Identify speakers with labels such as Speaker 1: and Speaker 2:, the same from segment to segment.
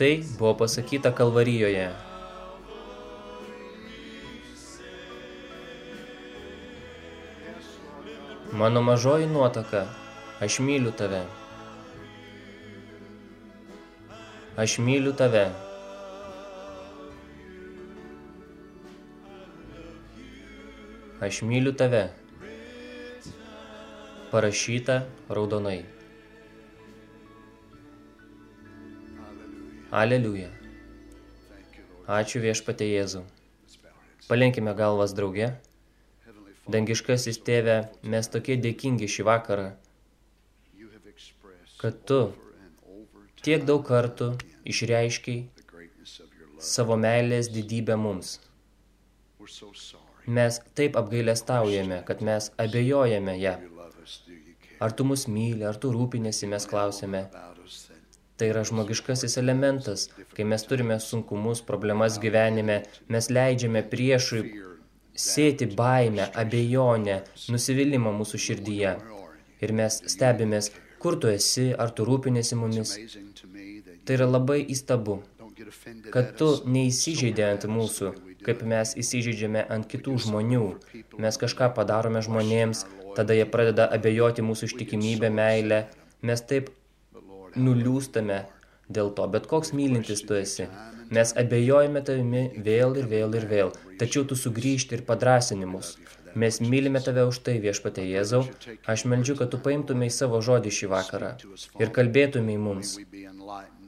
Speaker 1: Tai buvo pasakyta Kalvarijoje. Mano mažoji nuotaka, aš myliu tave. Aš myliu tave. Aš myliu tave. Parašyta raudonai. Aleliuja. Ačiū viešpatė Jėzų. Palenkime galvas drauge. Dangiškasis tėve, mes tokie dėkingi šį vakarą, kad tu tiek daug kartų išreiškiai savo meilės didybę mums. Mes taip apgailestaujame, kad mes abejojame ją. Ar tu mus myli, ar tu rūpinėsi, mes klausėme. Tai yra žmogiškasis elementas, kai mes turime sunkumus, problemas gyvenime, mes leidžiame priešui sėti baimę, abejonę, nusivylimą mūsų širdyje. Ir mes stebimės, kur tu esi, ar tu rūpinėsi mumis. Tai yra labai įstabu, kad tu neįsižeidė ant mūsų, kaip mes įsižeidžiame ant kitų žmonių. Mes kažką padarome žmonėms, tada jie pradeda abejoti mūsų ištikimybę, meilę. Mes taip nuliūstame dėl to, bet koks mylintis tu esi. Mes abejojame tavimi vėl ir vėl ir vėl, tačiau tu sugrįžti ir padrasini mus. Mes mylime tave už tai, viešpate Jėzau. Aš meldžiu, kad tu paimtume į savo žodį šį vakarą ir kalbėtume į mums.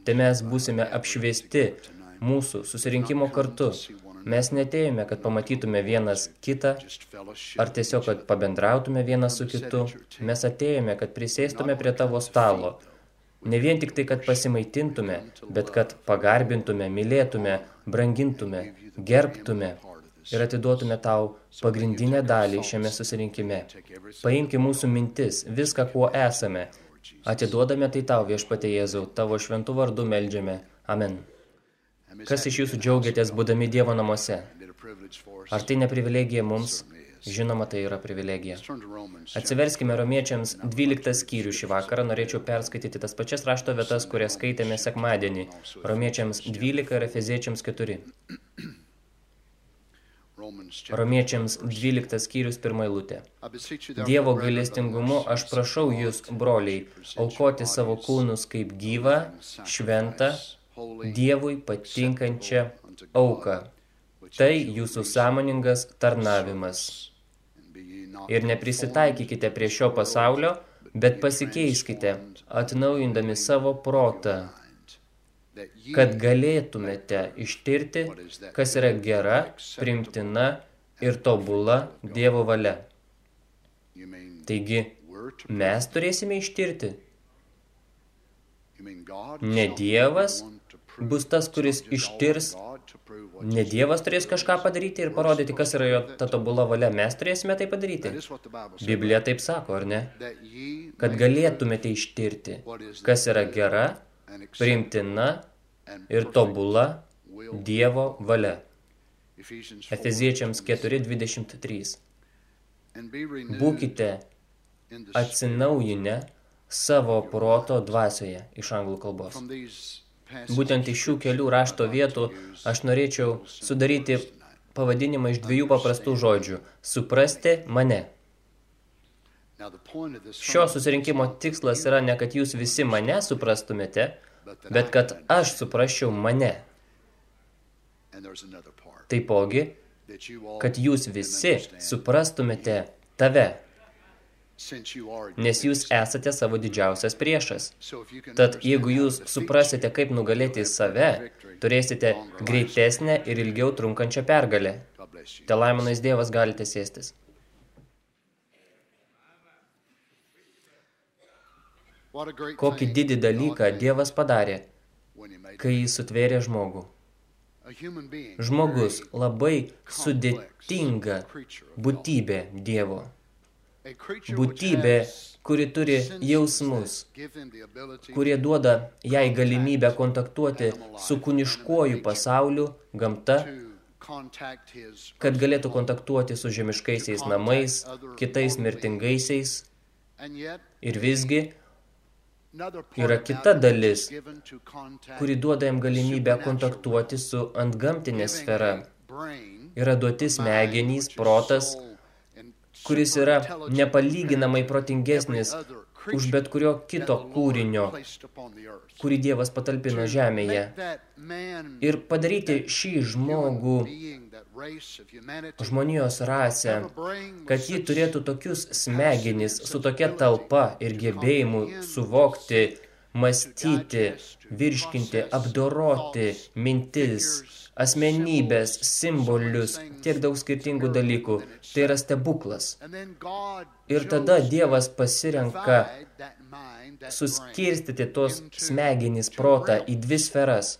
Speaker 1: Tai mes būsime apšviesti mūsų susirinkimo kartu. Mes netėjome, kad pamatytume vienas kitą, ar tiesiog, kad pabendrautume vienas su kitu. Mes atėjome, kad prisėstume prie tavo stalo. Ne vien tik tai, kad pasimaitintume, bet kad pagarbintume, mylėtume, brangintume, gerbtume ir atiduotume tau pagrindinę dalį šiame susirinkime. Paimki mūsų mintis, viską, kuo esame. Atiduodame tai tau, viešpate Jėzau, tavo šventų vardu meldžiame. Amen. Kas iš jūsų džiaugiatės būdami Dievo namuose? Ar tai ne privilegija mums? Žinoma, tai yra privilegija. Atsiverskime romiečiams 12 skyrių šį vakarą. Norėčiau perskaityti tas pačias rašto vietas, kurias skaitėme sekmadienį. Romiečiams 12 ir Efeziečiams 4. Romiečiams 12 skyrius pirmą eilutę. Dievo gailestingumu aš prašau jūs, broliai, aukoti savo kūnus kaip gyvą, šventą, Dievui patinkančią auką. Tai jūsų sąmoningas tarnavimas. Ir neprisitaikykite prie šio pasaulio, bet pasikeiskite, atnaujindami savo protą, kad galėtumėte ištirti, kas yra gera, primtina ir tobula Dievo valia. Taigi, mes turėsime ištirti. Ne Dievas bus tas, kuris ištirs, ne Dievas turės kažką padaryti ir parodyti, kas yra jo ta tobula valia. Mes turėsime tai padaryti. Biblija taip sako, ar ne? Kad galėtumėte ištirti, kas yra gera, priimtina ir tobula Dievo valia. Efeziečiams 4.23. Būkite atsinaujinę savo proto dvasioje iš anglų kalbos. Būtent iš šių kelių rašto vietų aš norėčiau sudaryti pavadinimą iš dviejų paprastų žodžių – suprasti mane. Šio susirinkimo tikslas yra ne, kad jūs visi mane suprastumėte, bet kad aš suprasčiau mane. Taipogi, kad jūs visi suprastumėte tave nes jūs esate savo didžiausias priešas. Tad jeigu jūs suprasite, kaip nugalėti save, turėsite greitesnę ir ilgiau trunkančią pergalę. Te laimonais Dievas galite sėstis. Kokį didį dalyką Dievas padarė, kai jis sutvėrė žmogų. Žmogus labai sudėtinga būtybė Dievo būtybė, kuri turi jausmus, kurie duoda jai galimybę kontaktuoti su kūniškuoju pasauliu, gamta, kad galėtų kontaktuoti su žemiškaisiais namais, kitais mirtingaisiais. Ir visgi, yra kita dalis, kuri duoda jam galimybę kontaktuoti su antgamtinė sfera. Yra duoti smegenys, protas, kuris yra nepalyginamai protingesnis už bet kurio kito kūrinio, kurį Dievas patalpino žemėje. Ir padaryti šį žmogų žmonijos rasę, kad ji turėtų tokius smegenis su tokia talpa ir gebėjimu suvokti, mąstyti, virškinti, apdoroti mintis, asmenybės, simbolius, tiek daug skirtingų dalykų. Tai yra stebuklas. Ir tada Dievas pasirenka suskirstyti tos smegenys protą į dvi sferas.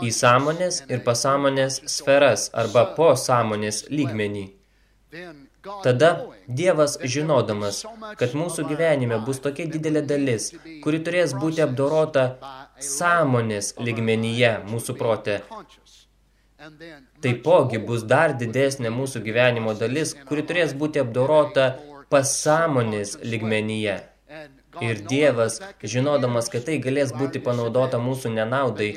Speaker 1: Į sąmonės ir pasąmonės sferas arba po sąmonės lygmenį. Tada Dievas, žinodamas, kad mūsų gyvenime bus tokia didelė dalis, kuri turės būti apdorota sąmonės lygmenyje mūsų prote, Taipogi bus dar didesnė mūsų gyvenimo dalis, kuri turės būti apdorota pasąmonės ligmenyje. Ir Dievas, žinodamas, kad tai galės būti panaudota mūsų nenaudai,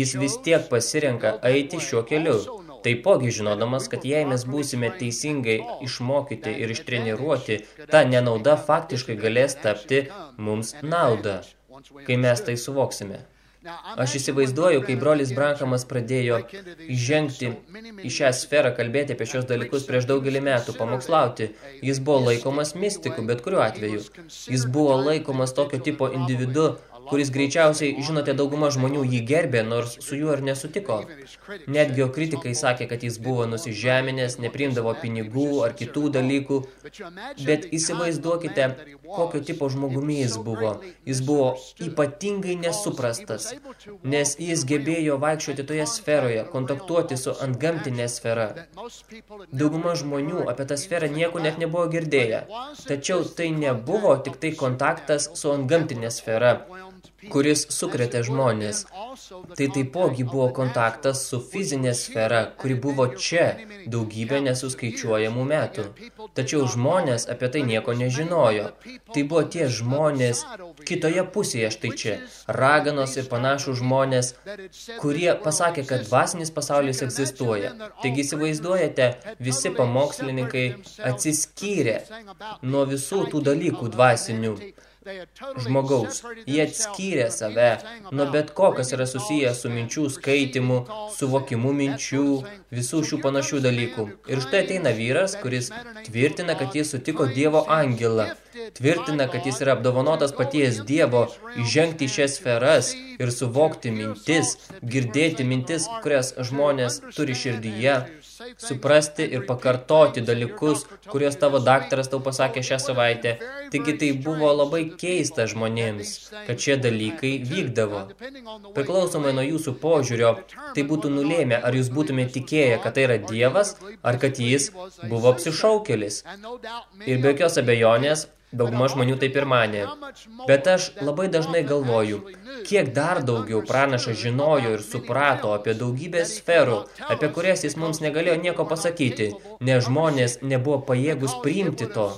Speaker 1: jis vis tiek pasirenka eiti šiuo keliu. Taipogi žinodamas, kad jei mes būsime teisingai išmokyti ir ištreniruoti, ta nenauda faktiškai galės tapti mums nauda, kai mes tai suvoksime. Aš įsivaizduoju, kai brolis Brankamas pradėjo įžengti į šią sferą, kalbėti apie šios dalykus prieš daugelį metų, pamokslauti. Jis buvo laikomas mistiku, bet kuriuo atveju. Jis buvo laikomas tokio tipo individu, kuris greičiausiai, žinote, dauguma žmonių jį gerbė, nors su juo ir nesutiko. Netgi jo kritikai sakė, kad jis buvo nusižeminęs, neprimdavo pinigų ar kitų dalykų, bet įsivaizduokite, kokio tipo žmogumi jis buvo. Jis buvo ypatingai nesuprastas, nes jis gebėjo vaikščioti toje sferoje, kontaktuoti su antgamtinė sfera. Dauguma žmonių apie tą sferą nieko net nebuvo girdėję, tačiau tai nebuvo tik tai kontaktas su antgamtinė sfera kuris sukretė žmonės. Tai taipogi buvo kontaktas su fizinė sfera, kuri buvo čia daugybę nesuskaičiuojamų metų. Tačiau žmonės apie tai nieko nežinojo. Tai buvo tie žmonės kitoje pusėje štai čia. Raganos ir panašų žmonės, kurie pasakė, kad dvasinis pasaulis egzistuoja. Taigi įsivaizduojate, visi pamokslininkai atsiskyrė nuo visų tų dalykų dvasinių žmogaus. Jie atskyrė save nuo bet ko, kas yra susijęs su minčių skaitimu, suvokimu minčių, visų šių panašių dalykų. Ir štai ateina vyras, kuris tvirtina, kad jis sutiko Dievo angelą. Tvirtina, kad jis yra apdovanotas paties Dievo, įžengti į šias sferas ir suvokti mintis, girdėti mintis, kurias žmonės turi širdyje, suprasti ir pakartoti dalykus, kuriuos tavo daktaras tau pasakė šią savaitę. Taigi tai buvo labai keista žmonėms, kad šie dalykai vykdavo. Priklausomai nuo jūsų požiūrio, tai būtų nulėmę, ar jūs būtume tikėję, kad tai yra Dievas, ar kad jis buvo apsišaukėlis. Ir be jokios abejonės, Dauguma žmonių taip ir manė. Bet aš labai dažnai galvoju, kiek dar daugiau pranašas žinojo ir suprato apie daugybę sferų, apie kurias jis mums negalėjo nieko pasakyti, nes žmonės nebuvo pajėgus priimti to.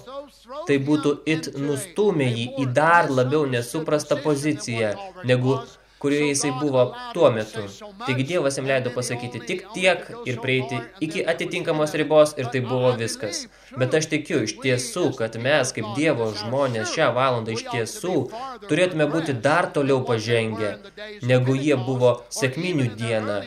Speaker 1: Tai būtų it nustumė jį į dar labiau nesuprastą poziciją, negu kurioje jisai buvo tuo metu. Taigi Dievas jam leido pasakyti tik tiek ir prieiti iki atitinkamos ribos ir tai buvo viskas. Bet aš tikiu iš tiesų, kad mes kaip Dievo žmonės šią valandą iš tiesų turėtume būti dar toliau pažengę, negu jie buvo sekminių dieną.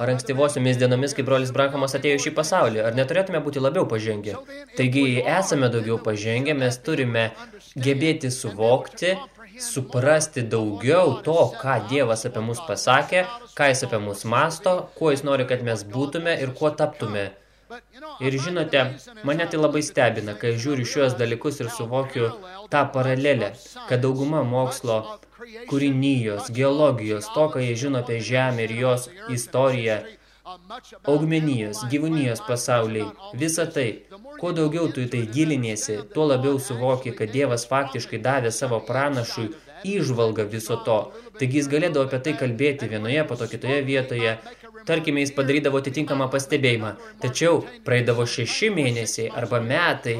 Speaker 1: Ar ankstyvosiomis dienomis, kai brolis Brankamas atėjo šį pasaulį, ar neturėtume būti labiau pažengę? Taigi, jei esame daugiau pažengę, mes turime gebėti suvokti, suprasti daugiau to, ką Dievas apie mus pasakė, ką jis apie mus masto, kuo jis nori, kad mes būtume ir kuo taptume. Ir žinote, mane tai labai stebina, kai žiūriu šiuos dalykus ir suvokiu tą paralelę, kad dauguma mokslo, kūrinijos, geologijos, to, ką jie žino apie Žemę ir jos istoriją, augmenijos, gyvūnijos pasauliai, visa tai, kuo daugiau tu į tai giliniesi, tuo labiau suvoki, kad Dievas faktiškai davė savo pranašui įžvalgą viso to. Taigi jis galėdavo apie tai kalbėti vienoje, po to kitoje vietoje, tarkime, jis padarydavo atitinkamą pastebėjimą. Tačiau praeidavo šeši mėnesiai, arba metai,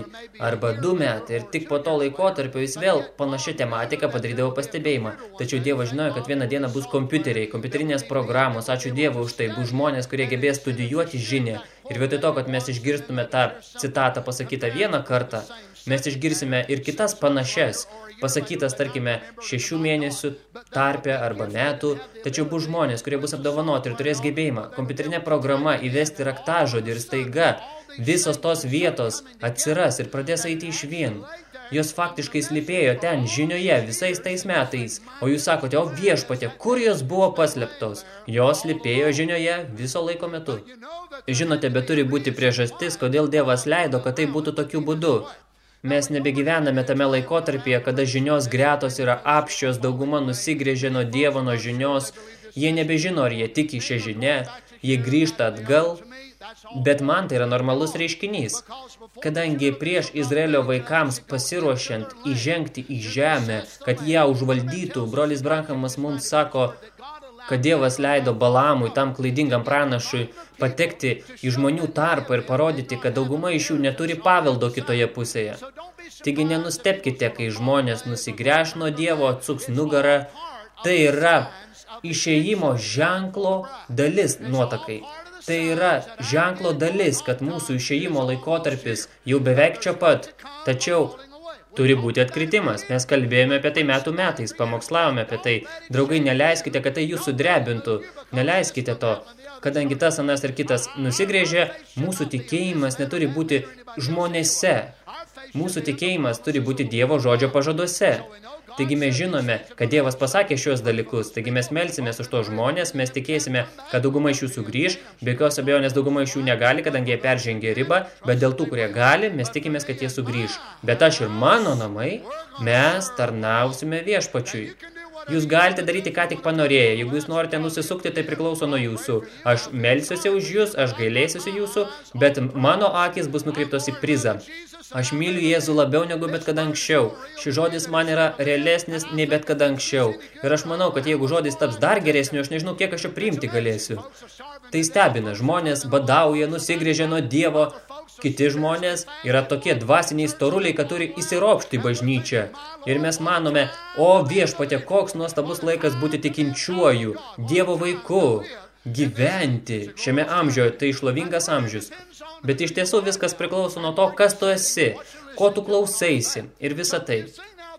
Speaker 1: arba du metai, ir tik po to laikotarpio jis vėl panašią tematiką padarydavo pastebėjimą. Tačiau Dievas žinojo, kad vieną dieną bus kompiuteriai, kompiuterinės programos, ačiū Dievui už tai, bus žmonės, kurie gebės studijuoti žinią. Ir vietoj to, kad mes išgirstume tą citatą pasakytą vieną kartą, mes išgirsime ir kitas panašias pasakytas, tarkime, šešių mėnesių tarpę arba metų, tačiau bus žmonės, kurie bus apdovanoti ir turės gebėjimą kompiuterinė programa įvesti raktažodį ir staiga visos tos vietos atsiras ir pradės eiti iš vien. Jos faktiškai slipėjo ten, žinioje, visais tais metais. O jūs sakote, o viešpatė, kur jos buvo paslėptos? Jos slipėjo žinioje viso laiko metu. Žinote, bet turi būti priežastis, kodėl Dievas leido, kad tai būtų tokiu būdu. Mes nebegyvename tame laikotarpyje, kada žinios gretos yra apščios, dauguma nusigrėžė nuo Dievo, nuo žinios, jie nebežino, ar jie tiki šią žinę, jie grįžta atgal, bet man tai yra normalus reiškinys, kadangi prieš Izraelio vaikams pasiruošiant įžengti į žemę, kad ją užvaldytų, brolis Brankamas mums sako, kad Dievas leido Balamui, tam klaidingam pranašui, patekti į žmonių tarpą ir parodyti, kad dauguma iš jų neturi paveldo kitoje pusėje. Taigi nenustepkite, kai žmonės nusigręš nuo Dievo, atsuks nugarą. Tai yra išėjimo ženklo dalis nuotakai. Tai yra ženklo dalis, kad mūsų išėjimo laikotarpis jau beveik čia pat. Tačiau Turi būti atkritimas. Mes kalbėjome apie tai metų metais, pamokslavome apie tai. Draugai, neleiskite, kad tai jūsų drebintų. Neleiskite to. Kadangi tas anas ir kitas nusigrėžė, mūsų tikėjimas neturi būti žmonėse. Mūsų tikėjimas turi būti Dievo žodžio pažaduose. Taigi mes žinome, kad Dievas pasakė šios dalykus, taigi mes melsimės už to žmonės, mes tikėsime, kad dauguma iš jų sugrįž, be jokios abejonės dauguma iš jų negali, kadangi jie peržengė ribą, bet dėl tų, kurie gali, mes tikimės, kad jie sugrįž. Bet aš ir mano namai, mes tarnausime viešpačiui. Jūs galite daryti, ką tik panorėję. Jeigu jūs norite nusisukti, tai priklauso nuo jūsų. Aš melsiuosi už jūs, aš gailėsiuosi jūsų, bet mano akis bus nukreiptos į prizą. Aš myliu Jėzų labiau negu bet kada anksčiau. Šis žodis man yra realesnis nei bet kada anksčiau. Ir aš manau, kad jeigu žodis taps dar geresniu, aš nežinau, kiek aš jo priimti galėsiu. Tai stebina. Žmonės badauja, nusigrėžia nuo Dievo. Kiti žmonės yra tokie dvasiniai storuliai, kad turi įsiropšti bažnyčią. Ir mes manome, o viešpatė, koks nuostabus laikas būti tikinčiuoju, Dievo vaiku gyventi šiame amžiuje, tai išlovingas amžius. Bet iš tiesų viskas priklauso nuo to, kas tu esi, ko tu klausaisi ir visa tai.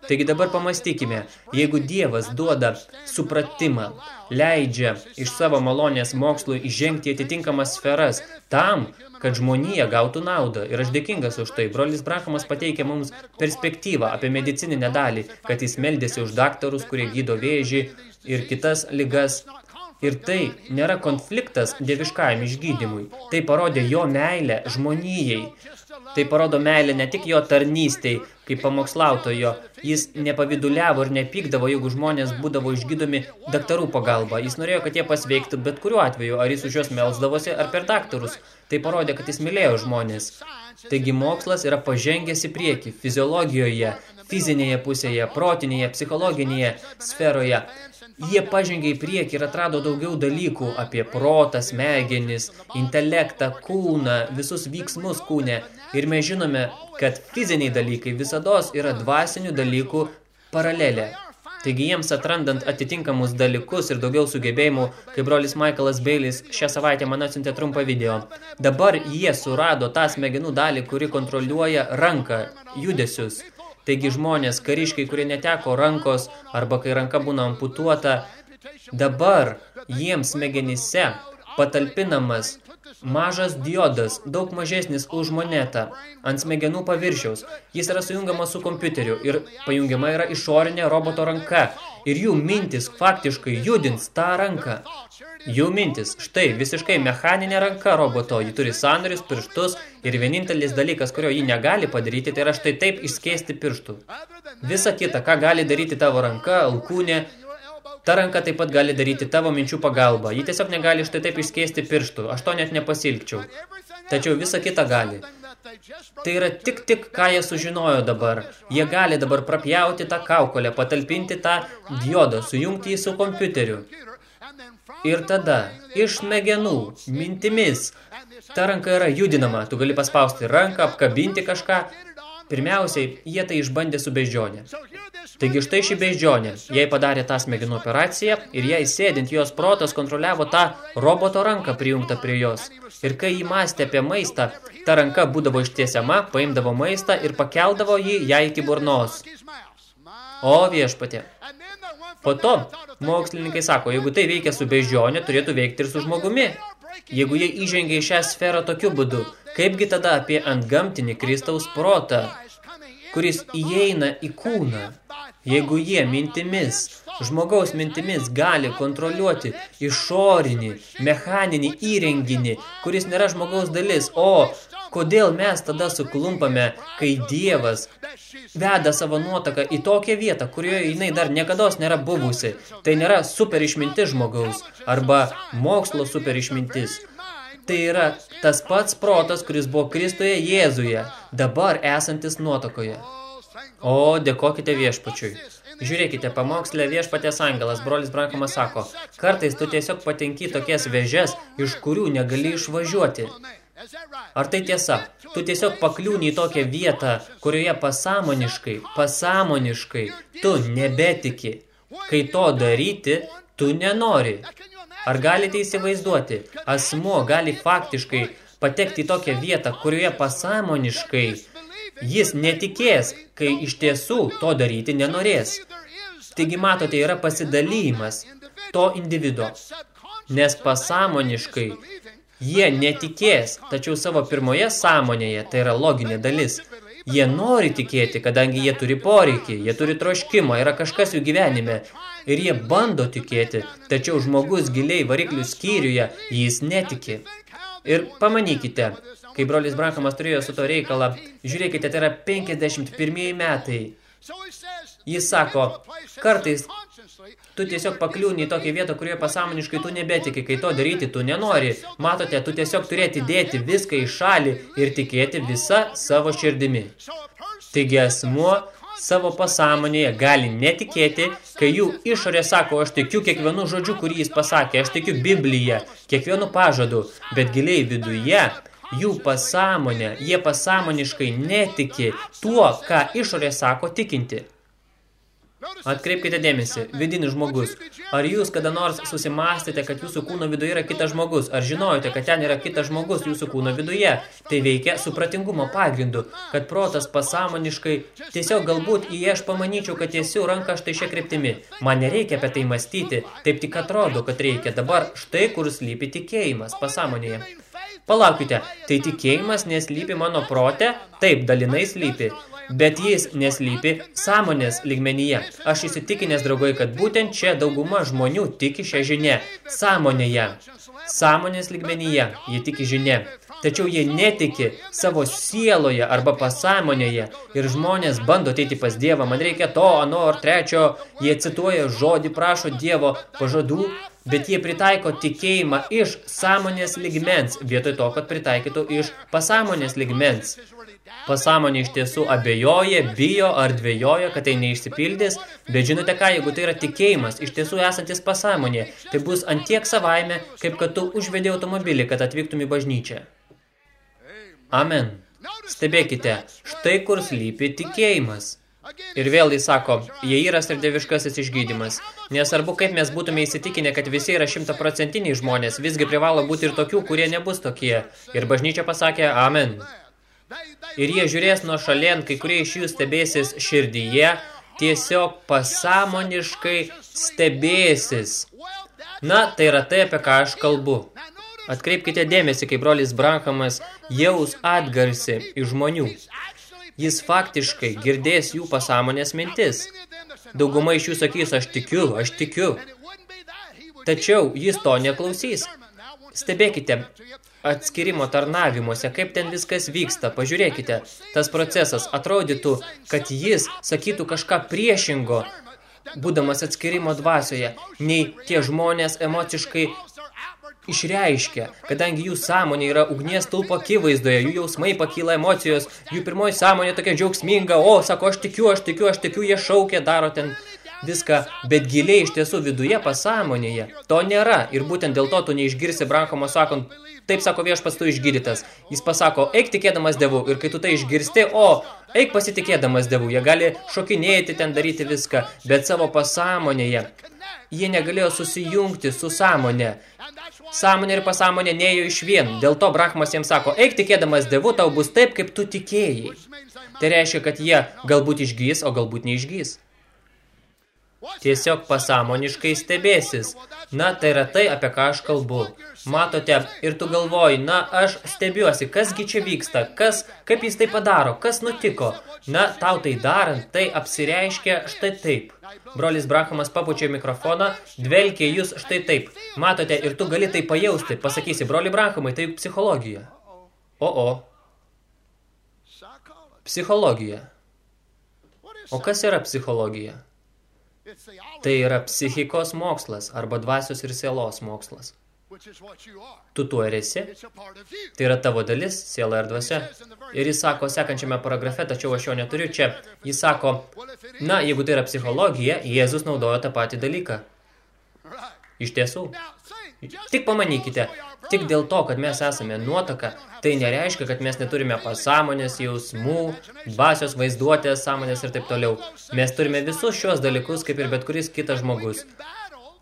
Speaker 1: Taigi dabar pamastykime, jeigu Dievas duoda supratimą, leidžia iš savo malonės mokslui įžengti atitinkamas sferas tam, kad žmonija gautų naudą. Ir aš dėkingas už tai. Brolis Brahamas pateikė mums perspektyvą apie medicininę dalį, kad jis meldėsi už daktarus, kurie gydo vėžį ir kitas ligas, Ir tai nėra konfliktas dieviškajam išgydymui. Tai parodė jo meilę žmonijai. Tai parodo meilę ne tik jo tarnystei, kaip pamokslautojo. Jis nepaviduliavo ir nepykdavo, jeigu žmonės būdavo išgydomi daktarų pagalba. Jis norėjo, kad jie pasveiktų bet kuriuo atveju, ar jis už juos melsdavosi, ar per daktarus. Tai parodė, kad jis mylėjo žmonės. Taigi mokslas yra pažengęs į priekį fiziologijoje, fizinėje pusėje, protinėje, psichologinėje sferoje. Jie pažengė į priekį ir atrado daugiau dalykų apie protą, smegenis, intelektą, kūną, visus vyksmus kūne. Ir mes žinome, kad fiziniai dalykai visados yra dvasinių dalykų paralelė. Taigi jiems atrandant atitinkamus dalykus ir daugiau sugebėjimų, kaip brolis Michaelas Bailis šią savaitę man atsiuntė trumpą video. Dabar jie surado tą smegenų dalį, kuri kontroliuoja ranką, judesius. Taigi žmonės, kariškai, kurie neteko rankos arba kai ranka būna amputuota, dabar jiems smegenyse patalpinamas mažas diodas, daug mažesnis už monetą, ant smegenų paviršiaus. Jis yra sujungiamas su kompiuteriu ir pajungiama yra išorinė roboto ranka. Ir jų mintis faktiškai judins tą ranką. Jų mintis, štai, visiškai mechaninė ranka roboto, ji turi sandarius, pirštus ir vienintelis dalykas, kurio ji negali padaryti, tai yra štai taip išskėsti pirštų. Visa kita, ką gali daryti tavo ranka, alkūnė, ta ranka taip pat gali daryti tavo minčių pagalbą. Ji tiesiog negali štai taip išskėsti pirštų, aš to net nepasilgčiau. Tačiau visa kita gali. Tai yra tik tik, ką jie sužinojo dabar. Jie gali dabar prapjauti tą kaukolę, patalpinti tą diodą, sujungti jį su kompiuteriu Ir tada iš smegenų, mintimis, ta ranka yra judinama. Tu gali paspausti ranką, apkabinti kažką. Pirmiausiai, jie tai išbandė su beždžionė. Taigi štai ši beždžionė, jai padarė tą smegenų operaciją ir jai sėdint jos protas kontroliavo tą roboto ranką prijungtą prie jos. Ir kai jį mąstė apie maistą, ta ranka būdavo ištiesiama, paimdavo maistą ir pakeldavo jį jai iki burnos. O viešpatė. Po to mokslininkai sako, jeigu tai veikia su beždžionė, turėtų veikti ir su žmogumi. Jeigu jie įžengia į šią sferą tokiu būdu, kaipgi tada apie antgamtinį Kristaus protą, kuris įeina į kūną, jeigu jie mintimis, žmogaus mintimis gali kontroliuoti išorinį, mechaninį įrenginį, kuris nėra žmogaus dalis, o kodėl mes tada suklumpame, kai Dievas veda savo nuotaką į tokią vietą, kurioje jinai dar niekados nėra buvusi. Tai nėra super išmintis žmogaus arba mokslo super išmintis. Tai yra tas pats protas, kuris buvo Kristoje Jėzuje, dabar esantis nuotakoje. O, dėkokite viešpačiui. Žiūrėkite, pamokslė viešpatės angelas, brolis Brankamas sako, kartais tu tiesiog patenki tokias vežes, iš kurių negali išvažiuoti. Ar tai tiesa? Tu tiesiog pakliūni į tokią vietą, kurioje pasąmoniškai, pasąmoniškai tu nebetiki. Kai to daryti, tu nenori. Ar galite įsivaizduoti, asmuo gali faktiškai patekti į tokią vietą, kurioje pasąmoniškai jis netikės, kai iš tiesų to daryti nenorės. Taigi matote, yra pasidalymas to individo, nes pasąmoniškai jie netikės, tačiau savo pirmoje sąmonėje, tai yra loginė dalis, jie nori tikėti, kadangi jie turi poreikį, jie turi troškimą, yra kažkas jų gyvenime, ir jie bando tikėti, tačiau žmogus giliai variklių skyriuje, jis netiki. Ir pamanykite, kai brolis Brankamas turėjo su to reikalą, žiūrėkite, tai yra 51 metai. Jis sako, kartais tu tiesiog pakliūni į tokią vietą, kurioje pasąmoniškai tu nebetiki, kai to daryti tu nenori. Matote, tu tiesiog turėti dėti viską į šalį ir tikėti visą savo širdimi. Taigi asmuo savo pasąmonėje gali netikėti, kai jų išorė sako, aš tikiu kiekvienu žodžiu, kurį jis pasakė, aš tikiu Bibliją, kiekvienu pažadu, bet giliai viduje jų pasąmonė, jie pasąmoniškai netiki tuo, ką išorė sako tikinti. Atkreipkite dėmesį, vidinis žmogus. Ar jūs kada nors susimastėte, kad jūsų kūno viduje yra kitas žmogus? Ar žinojote, kad ten yra kitas žmogus jūsų kūno viduje? Tai veikia supratingumo pagrindu, kad protas pasąmoniškai tiesiog galbūt į aš pamanyčiau, kad tiesiu ranką štai šia kryptimi. Man nereikia apie tai mąstyti, taip tik atrodo, kad reikia. Dabar štai kur slypi tikėjimas pasąmonėje. Palaukite, tai tikėjimas neslypi mano prote? Taip, dalinai slypi bet jis neslypi sąmonės lygmenyje. Aš įsitikinęs, draugai, kad būtent čia dauguma žmonių tiki šią žinę sąmonėje. Sąmonės lygmenyje jie tiki žinė. Tačiau jie netiki savo sieloje arba pasąmonėje ir žmonės bando ateiti pas Dievą, man reikia to, ano ar trečio, jie cituoja žodį, prašo Dievo pažadų, bet jie pritaiko tikėjimą iš sąmonės ligmens, vietoj to, kad pritaikytų iš pasąmonės ligmens. Pasąmonė iš tiesų abejoja, bijo ar dvėjoja, kad tai neišsipildys, bet žinote ką, jeigu tai yra tikėjimas, iš tiesų esantis pasąmonė, tai bus antiek savaime, kaip kad tu užvedė automobilį, kad atvyktum į bažnyčią. Amen. Stebėkite, štai kur slypi tikėjimas. Ir vėl jis sako, jie įras ir dieviškasis išgydymas. Nesvarbu, kaip mes būtume įsitikinę, kad visi yra šimtaprocentiniai žmonės, visgi privalo būti ir tokių, kurie nebus tokie. Ir bažnyčia pasakė, amen. Ir jie žiūrės nuo šalien, kai kurie iš jų stebėsis širdyje, tiesiog pasąmoniškai stebėsis. Na, tai yra tai, apie ką aš kalbu. Atkreipkite dėmesį, kai brolis Branhamas jaus atgarsi iš žmonių. Jis faktiškai girdės jų pasąmonės mintis. Dauguma iš jų sakys, aš tikiu, aš tikiu. Tačiau jis to neklausys. Stebėkite, atskirimo tarnavimuose, kaip ten viskas vyksta. Pažiūrėkite, tas procesas atrodytų, kad jis sakytų kažką priešingo, būdamas atskirimo dvasioje, nei tie žmonės emociškai išreiškia, kadangi jų sąmonė yra ugnies tulpo akivaizdoje, jų jausmai pakyla emocijos, jų pirmoji sąmonė tokia džiaugsminga, o, sako, aš tikiu, aš tikiu, aš tikiu, jie šaukia, daro ten viską, bet giliai iš tiesų viduje pasąmonėje to nėra. Ir būtent dėl to tu neišgirsi Brankomo sakant, taip sako viešpas, tu išgydytas. Jis pasako, eik tikėdamas Dievu. Ir kai tu tai išgirsti, o, eik pasitikėdamas Dievu. Jie gali šokinėti, ten daryti viską, bet savo pasąmonėje jie negalėjo susijungti su sąmonė. Sąmonė ir pasąmonė neėjo iš vien. Dėl to Brahmas jiems sako, eik tikėdamas Dievu, tau bus taip, kaip tu tikėjai. Tai reiškia, kad jie galbūt išgys, o galbūt neišgys. Tiesiog pasąmoniškai stebėsis. Na, tai yra tai, apie ką aš kalbu. Matote, ir tu galvoji, na, aš stebiuosi, kasgi čia vyksta, kas, kaip jis tai padaro, kas nutiko. Na, tau tai darant, tai apsireiškia štai taip. Brolis Brahamas papučia mikrofoną, dvelkia jūs štai taip. Matote, ir tu gali tai pajausti. Pasakysi, broli Brahamai, tai psichologija. O, o. Psichologija. O kas yra psichologija? Tai yra psichikos mokslas arba dvasios ir sielos mokslas. Tu tuo ir esi. Tai yra tavo dalis, siela ir dvasia. Ir jis sako sekančiame paragrafe, tačiau aš jo neturiu čia. Jis sako, na, jeigu tai yra psichologija, Jėzus naudojo tą patį dalyką. Iš tiesų. Tik pamanykite, tik dėl to, kad mes esame nuotaka, tai nereiškia, kad mes neturime pasąmonės, jausmų, dvasios vaizduotės, sąmonės ir taip toliau. Mes turime visus šios dalykus, kaip ir bet kuris kitas žmogus.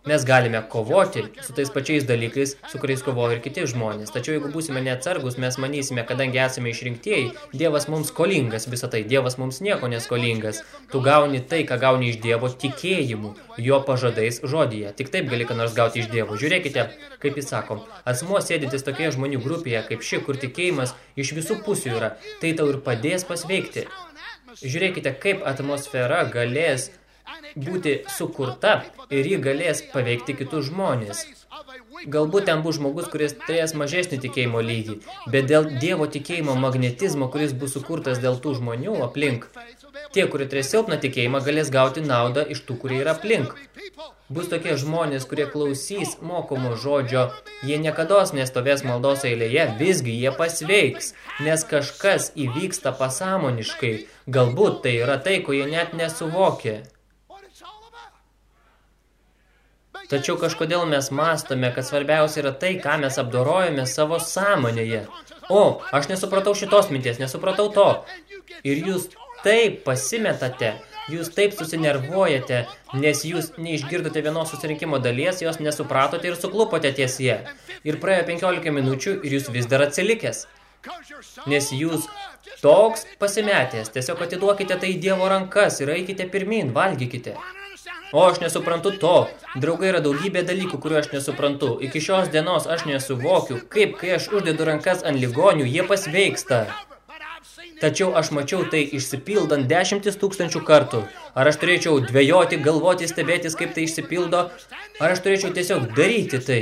Speaker 1: Mes galime kovoti su tais pačiais dalykais, su kuriais kovoja ir kiti žmonės. Tačiau jeigu būsime neatsargus, mes manysime, kadangi esame išrinktieji, Dievas mums skolingas visą tai. Dievas mums nieko neskolingas. Tu gauni tai, ką gauni iš Dievo tikėjimu, jo pažadais žodyje. Tik taip gali ką nors gauti iš Dievo. Žiūrėkite, kaip jis sako, asmuo sėdintis tokioje žmonių grupėje, kaip ši, kur tikėjimas iš visų pusių yra, tai tau ir padės pasveikti. Žiūrėkite, kaip atmosfera galės būti sukurta ir ji galės paveikti kitus žmonės. Galbūt ten bus žmogus, kuris turės mažesnį tikėjimo lygį, bet dėl Dievo tikėjimo magnetizmo, kuris bus sukurtas dėl tų žmonių aplink, tie, kurie turės silpną tikėjimą, galės gauti naudą iš tų, kurie yra aplink. Bus tokie žmonės, kurie klausys mokomo žodžio, jie niekados nestovės maldos eilėje, visgi jie pasveiks, nes kažkas įvyksta pasąmoniškai, galbūt tai yra tai, ko jie net nesuvokė. Tačiau kažkodėl mes mastome, kad svarbiausia yra tai, ką mes apdorojame savo sąmonėje. O, aš nesupratau šitos minties, nesupratau to. Ir jūs taip pasimetate, jūs taip susinervuojate, nes jūs neišgirdote vienos susirinkimo dalies, jos nesupratote ir suklupote ties jie. Ir praėjo 15 minučių ir jūs vis dar atsilikęs. Nes jūs toks pasimetęs, tiesiog atiduokite tai Dievo rankas ir eikite pirmin, valgykite. O aš nesuprantu to. Draugai yra daugybė dalykų, kuriuo aš nesuprantu. Iki šios dienos aš nesuvokiu, kaip kai aš uždedu rankas ant ligonių, jie pasveiksta. Tačiau aš mačiau tai išsipildant dešimtis tūkstančių kartų. Ar aš turėčiau dvejoti, galvoti, stebėtis, kaip tai išsipildo? Ar aš turėčiau tiesiog daryti tai?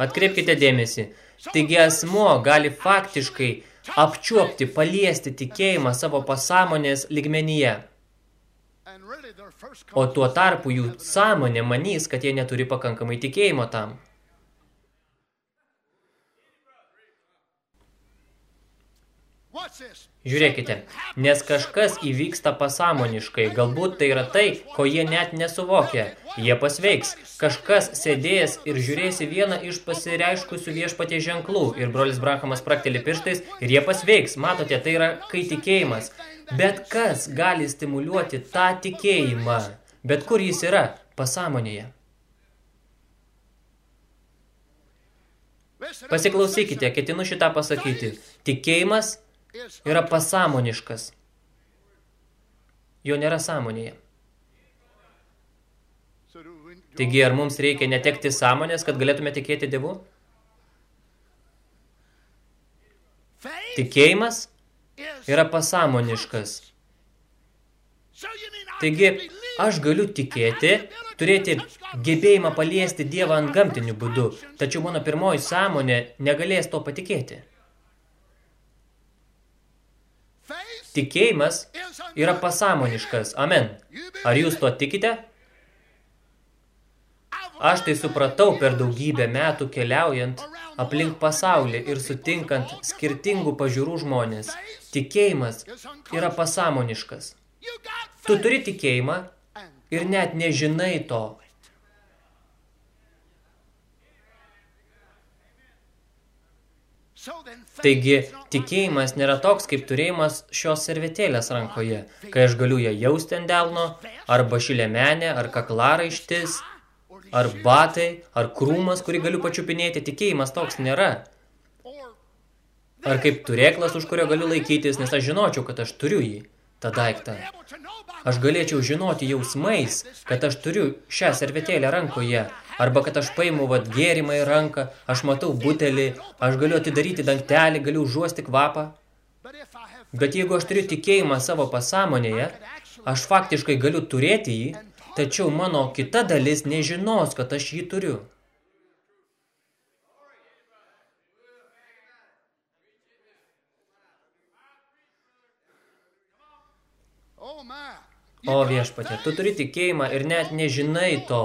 Speaker 1: Atkreipkite dėmesį. Taigi asmo gali faktiškai apčiuopti, paliesti tikėjimą savo pasąmonės ligmenyje. O tuo tarpu jų sąmonė manys, kad jie neturi pakankamai tikėjimo tam. Žiūrėkite, nes kažkas įvyksta pasąmoniškai, galbūt tai yra tai, ko jie net nesuvokia. Jie pasveiks. Kažkas sėdėjęs ir žiūrėsi vieną iš pasireiškusių viešpatie ženklų. Ir brolis Brahamas prakteli pirštais ir jie pasveiks. Matote, tai yra kai tikėjimas. Bet kas gali stimuliuoti tą tikėjimą? Bet kur jis yra? Pasąmonėje. Pasiklausykite, ketinu šitą pasakyti. Tikėjimas yra pasąmoniškas. Jo nėra sąmonėje. Taigi, ar mums reikia netekti sąmonės, kad galėtume tikėti Dievu? Tikėjimas yra pasąmoniškas. Taigi, aš galiu tikėti, turėti gebėjimą paliesti Dievą ant gamtinių būdų, tačiau mano pirmoji sąmonė negalės to patikėti. Tikėjimas yra pasąmoniškas. Amen. Ar jūs to tikite? Aš tai supratau per daugybę metų keliaujant aplink pasaulį ir sutinkant skirtingų pažiūrų žmonės. Tikėjimas yra pasąmoniškas. Tu turi tikėjimą ir net nežinai to. Taigi, tikėjimas nėra toks, kaip turėjimas šios servetėlės rankoje, kai aš galiu ją jausti ant delno, arba šilėmenė, ar kaklaraištis, ar batai, ar krūmas, kurį galiu pačiupinėti. Tikėjimas toks nėra. Ar kaip turėklas, už kurio galiu laikytis, nes aš žinočiau, kad aš turiu jį, tą daiktą. Aš galėčiau žinoti jausmais, kad aš turiu šią servetėlę rankoje, Arba kad aš paimu vat gėrimą į ranką, aš matau butelį, aš galiu atidaryti dangtelį, galiu užuosti kvapą. Bet jeigu aš turiu tikėjimą savo pasąmonėje, aš faktiškai galiu turėti jį, tačiau mano kita dalis nežinos, kad aš jį turiu. O viešpatė, tu turi tikėjimą ir net nežinai to.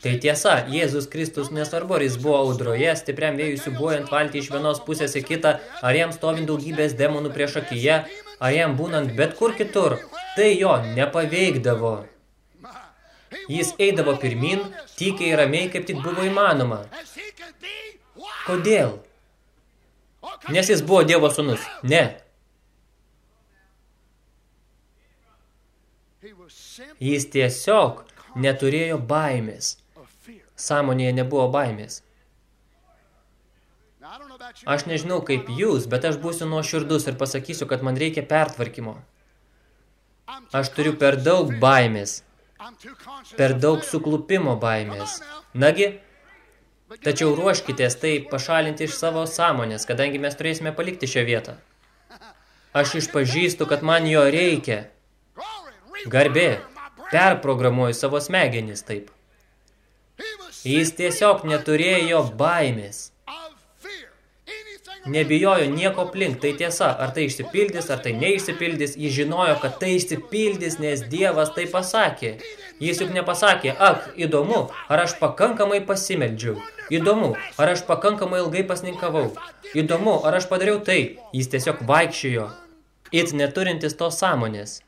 Speaker 1: Tai tiesa, Jėzus Kristus nesvarbu, ar jis buvo audroje, stipriam vėjui siubuojant valtį iš vienos pusės į kitą, ar jam stovint daugybės demonų prieš akiją, ar jam būnant bet kur kitur, tai jo nepaveikdavo. Jis eidavo pirmin, tykiai ir ramiai, kaip tik buvo įmanoma. Kodėl? Nes jis buvo Dievo sūnus. Ne. Jis tiesiog neturėjo baimės. Sąmonėje nebuvo baimės. Aš nežinau kaip jūs, bet aš būsiu nuoširdus ir pasakysiu, kad man reikia pertvarkymo. Aš turiu per daug baimės, per daug suklupimo baimės. Nagi, tačiau ruoškitės tai pašalinti iš savo sąmonės, kadangi mes turėsime palikti šią vietą. Aš išpažįstu, kad man jo reikia. Garbė, perprogramuoju savo smegenis taip. Jis tiesiog neturėjo baimės. Nebijojo nieko aplink, tai tiesa, ar tai išsipildys, ar tai neišsipildys, jis žinojo, kad tai išsipildys, nes Dievas tai pasakė. Jis juk nepasakė, ak, įdomu, ar aš pakankamai pasimeldžiau. Įdomu, ar aš pakankamai ilgai pasninkavau. Įdomu, ar aš padariau tai. Jis tiesiog vaikščiojo. It neturintis tos sąmonės.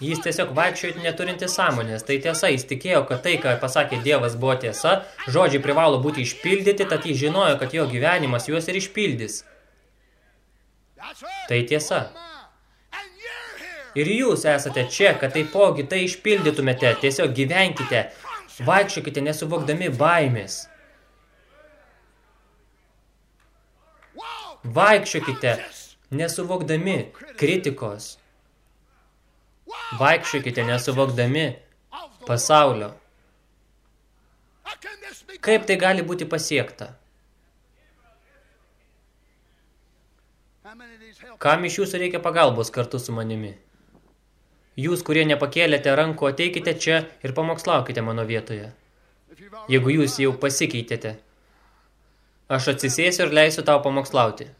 Speaker 1: Jis tiesiog vaikščiojo neturinti sąmonės. Tai tiesa, jis tikėjo, kad tai, ką pasakė Dievas, buvo tiesa, žodžiai privalo būti išpildyti, tad jis žinojo, kad jo gyvenimas juos ir išpildys. Tai tiesa. Ir jūs esate čia, kad taipogi tai išpildytumėte, tiesiog gyvenkite, vaikščiokite nesuvokdami baimės. Vaikščiokite nesuvokdami kritikos. Vaikščiokite nesuvokdami pasaulio. Kaip tai gali būti pasiekta? Kam iš jūsų reikia pagalbos kartu su manimi? Jūs, kurie nepakėlėte rankų, ateikite čia ir pamokslaukite mano vietoje. Jeigu jūs jau pasikeitėte, aš atsisėsiu ir leisiu tau pamokslauti.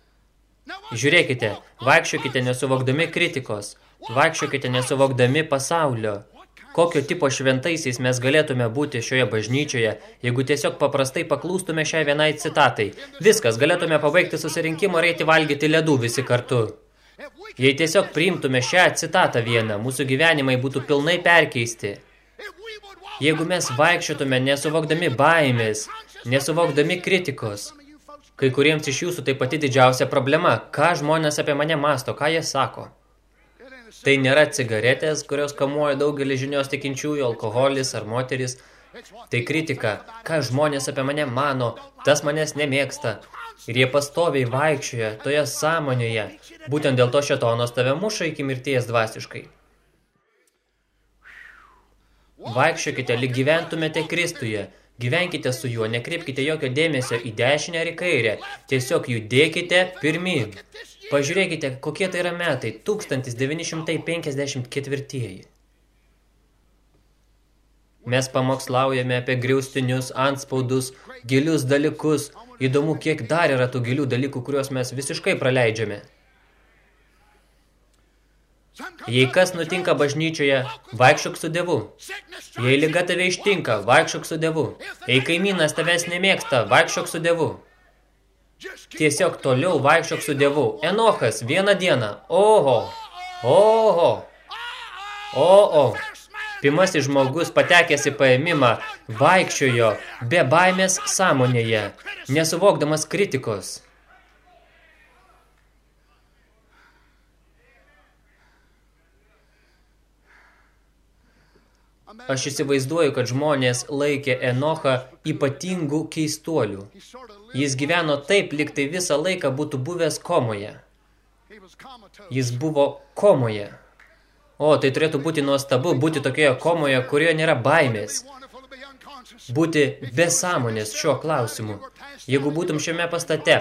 Speaker 1: Žiūrėkite, vaikščiokite nesuvokdami kritikos, Vaikščiokite nesuvokdami pasaulio. Kokio tipo šventaisiais mes galėtume būti šioje bažnyčioje, jeigu tiesiog paprastai paklūstume šiai vienai citatai. Viskas, galėtume pabaigti susirinkimą ir eiti valgyti ledų visi kartu. Jei tiesiog priimtume šią citatą vieną, mūsų gyvenimai būtų pilnai perkeisti. Jeigu mes vaikščiotume nesuvokdami baimės, nesuvokdami kritikos, kai kuriems iš jūsų tai pati didžiausia problema, ką žmonės apie mane masto, ką jie sako. Tai nėra cigaretės, kurios kamuoja daugelį žinios tikinčiųjų, alkoholis ar moteris. Tai kritika, ką žmonės apie mane mano, tas manęs nemėgsta. Ir jie pastoviai vaikščioja toje sąmonėje. Būtent dėl to šetonos tave muša iki mirties dvasiškai. Vaikščiokite, lyg gyventumėte Kristuje. Gyvenkite su juo, nekreipkite jokio dėmesio į dešinę ar į kairę. Tiesiog judėkite pirmin. Pažiūrėkite, kokie tai yra metai – 1954. Mes pamokslaujame apie griaustinius, anspaudus, gilius dalykus. Įdomu, kiek dar yra tų gilių dalykų, kuriuos mes visiškai praleidžiame. Jei kas nutinka bažnyčioje, vaikščiok su Dievu. Jei lyga tave ištinka, vaikščiok su Dievu. Jei kaimynas tavęs nemėgsta, vaikščiok su Dievu. Tiesiog toliau vaikščiok su Dievu. Enochas vieną dieną. Oho. Oho. O, o. Pirmasis žmogus patekęs į paėmimą vaikščiojo be baimės sąmonėje, nesuvokdamas kritikos. Aš įsivaizduoju, kad žmonės laikė Enochą ypatingų keistuolių. Jis gyveno taip, lyg tai visą laiką būtų buvęs komoje. Jis buvo komoje. O, tai turėtų būti nuostabu, būti tokioje komoje, kurioje nėra baimės. Būti be sąmonės šiuo klausimu. Jeigu būtum šiame pastate,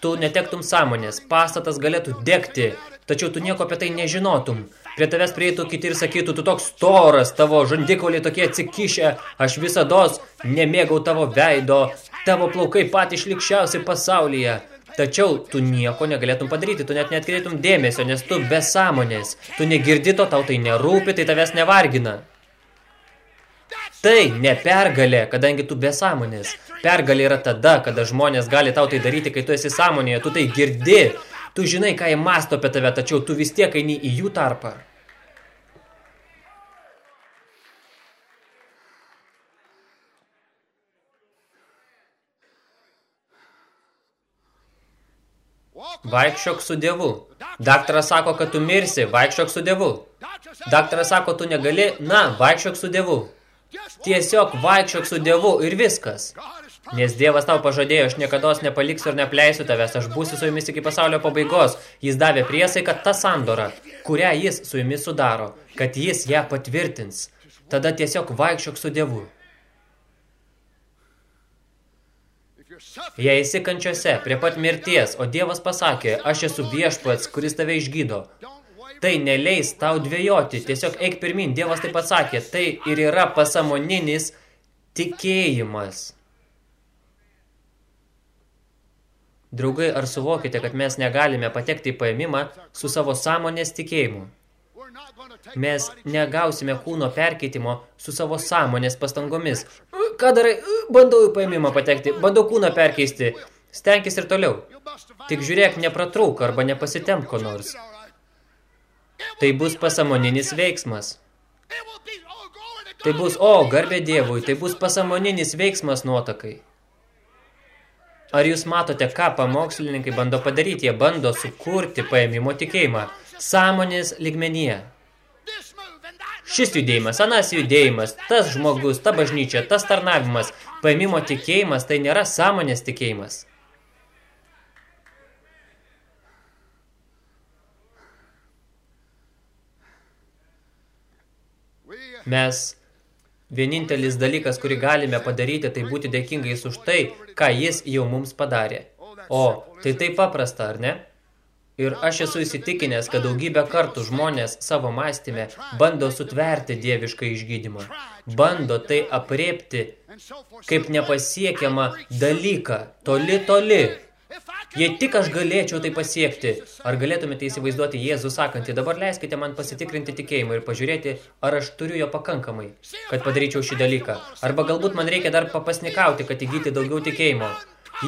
Speaker 1: tu netektum sąmonės, pastatas galėtų degti, tačiau tu nieko apie tai nežinotum. Prie tavęs prieitų kiti ir sakytų, tu toks storas, tavo žandikauliai tokie atsikišę, aš visados nemėgau tavo veido, tavo plaukai patys šlikščiausi pasaulyje. Tačiau tu nieko negalėtum padaryti, tu net netkreiptum dėmesio, nes tu be sąmonės. Tu negirdi to, tau tai nerūpi, tai tavęs nevargina. Tai ne pergalė, kadangi tu be sąmonės. Pergalė yra tada, kada žmonės gali tau tai daryti, kai tu esi sąmonėje, tu tai girdi, Tu žinai, ką jie masto apie tave, tačiau tu vis tiek eini į jų tarpą. Vaikščiok su Dievu. Daktaras sako, kad tu mirsi, vaikščiok su Dievu. Daktaras sako, tu negali, na, vaikščiok su Dievu. Tiesiog vaikščiok su Dievu ir viskas. Nes Dievas tau pažadėjo, aš niekados nepaliksiu ir nepleisiu tavęs, aš būsiu su jumis iki pasaulio pabaigos. Jis davė priesaiką tą sandorą, kurią jis su jumis sudaro, kad jis ją patvirtins. Tada tiesiog vaikščiok su Dievu. Jei esi kančiose, prie pat mirties, o Dievas pasakė, aš esu viešpats, kuris tave išgydo, tai neleis tau dvėjoti, tiesiog eik pirmin, Dievas taip pasakė, tai ir yra pasamoninis tikėjimas. Draugai, ar suvokite, kad mes negalime patekti į paėmimą su savo sąmonės tikėjimu? Mes negausime kūno perkeitimo su savo sąmonės pastangomis. Ką darai? Bandau į paėmimą patekti, bandau kūną perkeisti. Stenkis ir toliau. Tik žiūrėk, nepratrauk arba nepasitemp ko nors. Tai bus pasamoninis veiksmas. Tai bus, o, garbė Dievui, tai bus pasamoninis veiksmas nuotakai. Ar jūs matote, ką pamokslininkai bando padaryti? Jie bando sukurti paėmimo tikėjimą sąmonės ligmenyje. Šis judėjimas, anas judėjimas, tas žmogus, ta bažnyčia, tas tarnavimas, paėmimo tikėjimas, tai nėra sąmonės tikėjimas. Mes Vienintelis dalykas, kurį galime padaryti, tai būti dėkingais už tai, ką jis jau mums padarė. O, tai taip paprasta, ar ne? Ir aš esu įsitikinęs, kad daugybę kartų žmonės savo mąstymę bando sutverti dievišką išgydymą. Bando tai apriepti kaip nepasiekiamą dalyką, toli, toli, Jei tik aš galėčiau tai pasiekti, ar galėtumėte įsivaizduoti Jėzų sakantį, dabar leiskite man pasitikrinti tikėjimą ir pažiūrėti, ar aš turiu jo pakankamai, kad padaryčiau šį dalyką. Arba galbūt man reikia dar papasnikauti, kad įgyti daugiau tikėjimo.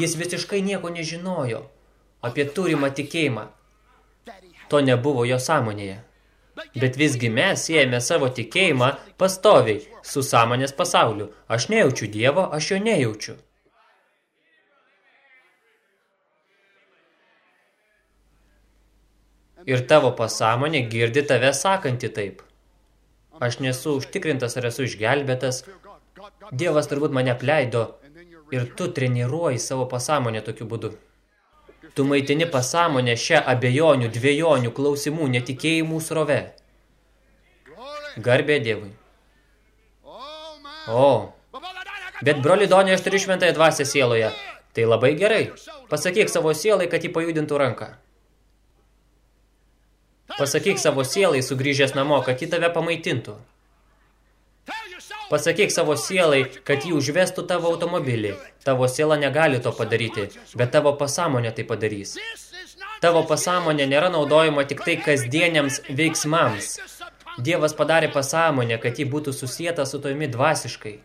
Speaker 1: Jis visiškai nieko nežinojo apie turimą tikėjimą. To nebuvo jo sąmonėje. Bet visgi mes siejame savo tikėjimą pastoviai su sąmonės pasauliu. Aš nejaučiu Dievo, aš jo nejaučiu. Ir tavo pasąmonė girdi tave sakantį taip. Aš nesu užtikrintas, ar esu išgelbėtas. Dievas turbūt mane pleido ir tu treniruoji savo pasąmonę tokiu būdu. Tu maitini pasąmonę šią abejonių, dviejonių, klausimų, netikėjimų srove. Garbė Dievui. O, bet broli Donė, aš turiu šventąją dvasę sieloje. Tai labai gerai. Pasakyk savo sielai, kad jį pajudintų ranką. Pasakyk savo sielai sugrįžęs namo, kad ji tave pamaitintų. Pasakyk savo sielai, kad jį užvestų tavo automobilį. Tavo siela negali to padaryti, bet tavo pasąmonė tai padarys. Tavo pasąmonė nėra naudojama tik tai kasdieniams veiksmams. Dievas padarė pasąmonę, kad ji būtų susijęta su tojimi dvasiškai.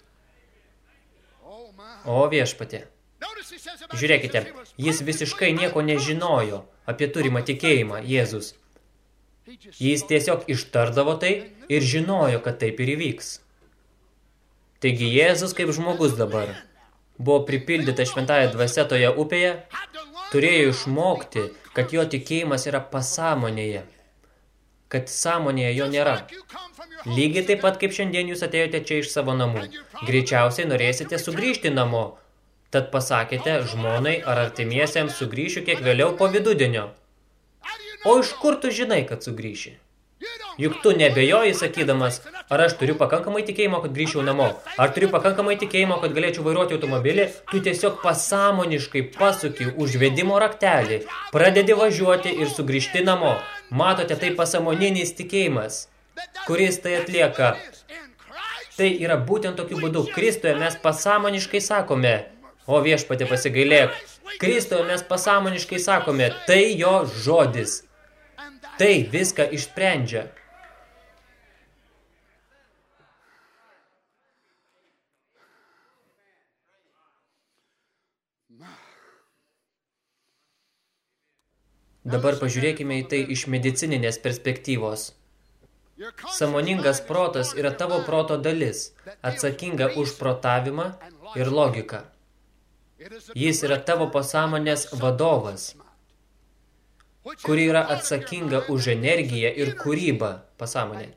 Speaker 1: O viešpatė. Žiūrėkite, jis visiškai nieko nežinojo apie turimą tikėjimą, Jėzus. Jis tiesiog ištardavo tai ir žinojo, kad taip ir įvyks. Taigi Jėzus kaip žmogus dabar buvo pripildyta šventąją dvasia toje upėje, turėjo išmokti, kad jo tikėjimas yra pasąmonėje, kad sąmonėje jo nėra. Lygiai taip pat, kaip šiandien jūs atėjote čia iš savo namų. Greičiausiai norėsite sugrįžti namo, tad pasakėte žmonai ar artimiesiems sugrįšiu kiek vėliau po vidudienio. O iš kur tu žinai, kad sugrįši? Juk tu nebejoji sakydamas, ar aš turiu pakankamai tikėjimo, kad grįžčiau namo, ar turiu pakankamai tikėjimo, kad galėčiau vairuoti automobilį, tu tiesiog pasąmoniškai pasuki užvedimo raktelį, pradedi važiuoti ir sugrįžti namo. Matote, tai pasąmoninis tikėjimas, kuris tai atlieka. Tai yra būtent tokiu būdu. Kristuje mes pasąmoniškai sakome, o viešpatė pasigailėk, Kristuje mes pasąmoniškai sakome, tai jo žodis. Tai viską išsprendžia. Dabar pažiūrėkime į tai iš medicininės perspektyvos. Samoningas protas yra tavo proto dalis, atsakinga už protavimą ir logiką. Jis yra tavo pasąmonės vadovas, kuri yra atsakinga už energiją ir kūrybą pasąmonė.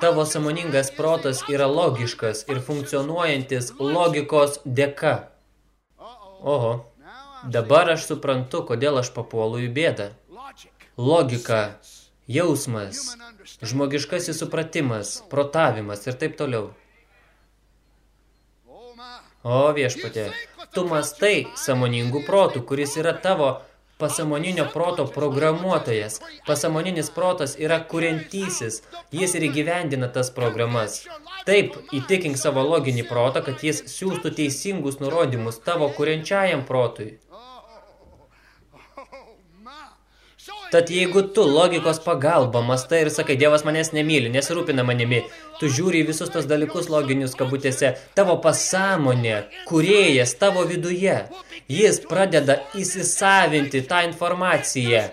Speaker 1: Tavo samoningas protas yra logiškas ir funkcionuojantis logikos dėka. Oho, dabar aš suprantu, kodėl aš papuolu į bėdą. Logika, jausmas, žmogiškasis supratimas, protavimas ir taip toliau. O viešpatė, tu mastai samoningų protų, kuris yra tavo pasamoninio proto programuotojas. Pasamoninis protas yra kuriantysis, jis ir įgyvendina tas programas. Taip, įtikink savo loginį protą, kad jis siūstų teisingus nurodymus tavo kuriančiajam protui. Tad jeigu tu logikos pagalba mastai ir sakai, Dievas manęs nemyli, nesirūpina manimi, tu žiūri visus tos dalykus loginius kabutėse, tavo pasąmonė, kurėjas tavo viduje, jis pradeda įsisavinti tą informaciją,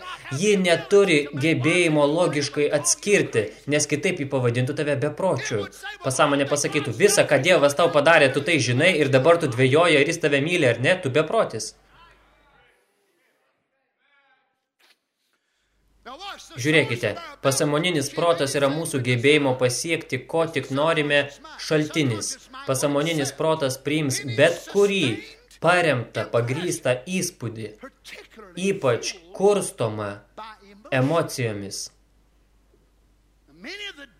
Speaker 1: ji neturi gebėjimo logiškai atskirti, nes kitaip jį pavadintų tave bepročiu. Pasąmonė pasakytų, visą, ką Dievas tau padarė, tu tai žinai ir dabar tu dvėjoji, ar jis tave myli ar ne, tu beprotis. Žiūrėkite, pasamoninis protas yra mūsų gebėjimo pasiekti, ko tik norime, šaltinis. Pasamoninis protas priims bet kurį paremtą, pagrįstą įspūdį, ypač kurstomą emocijomis.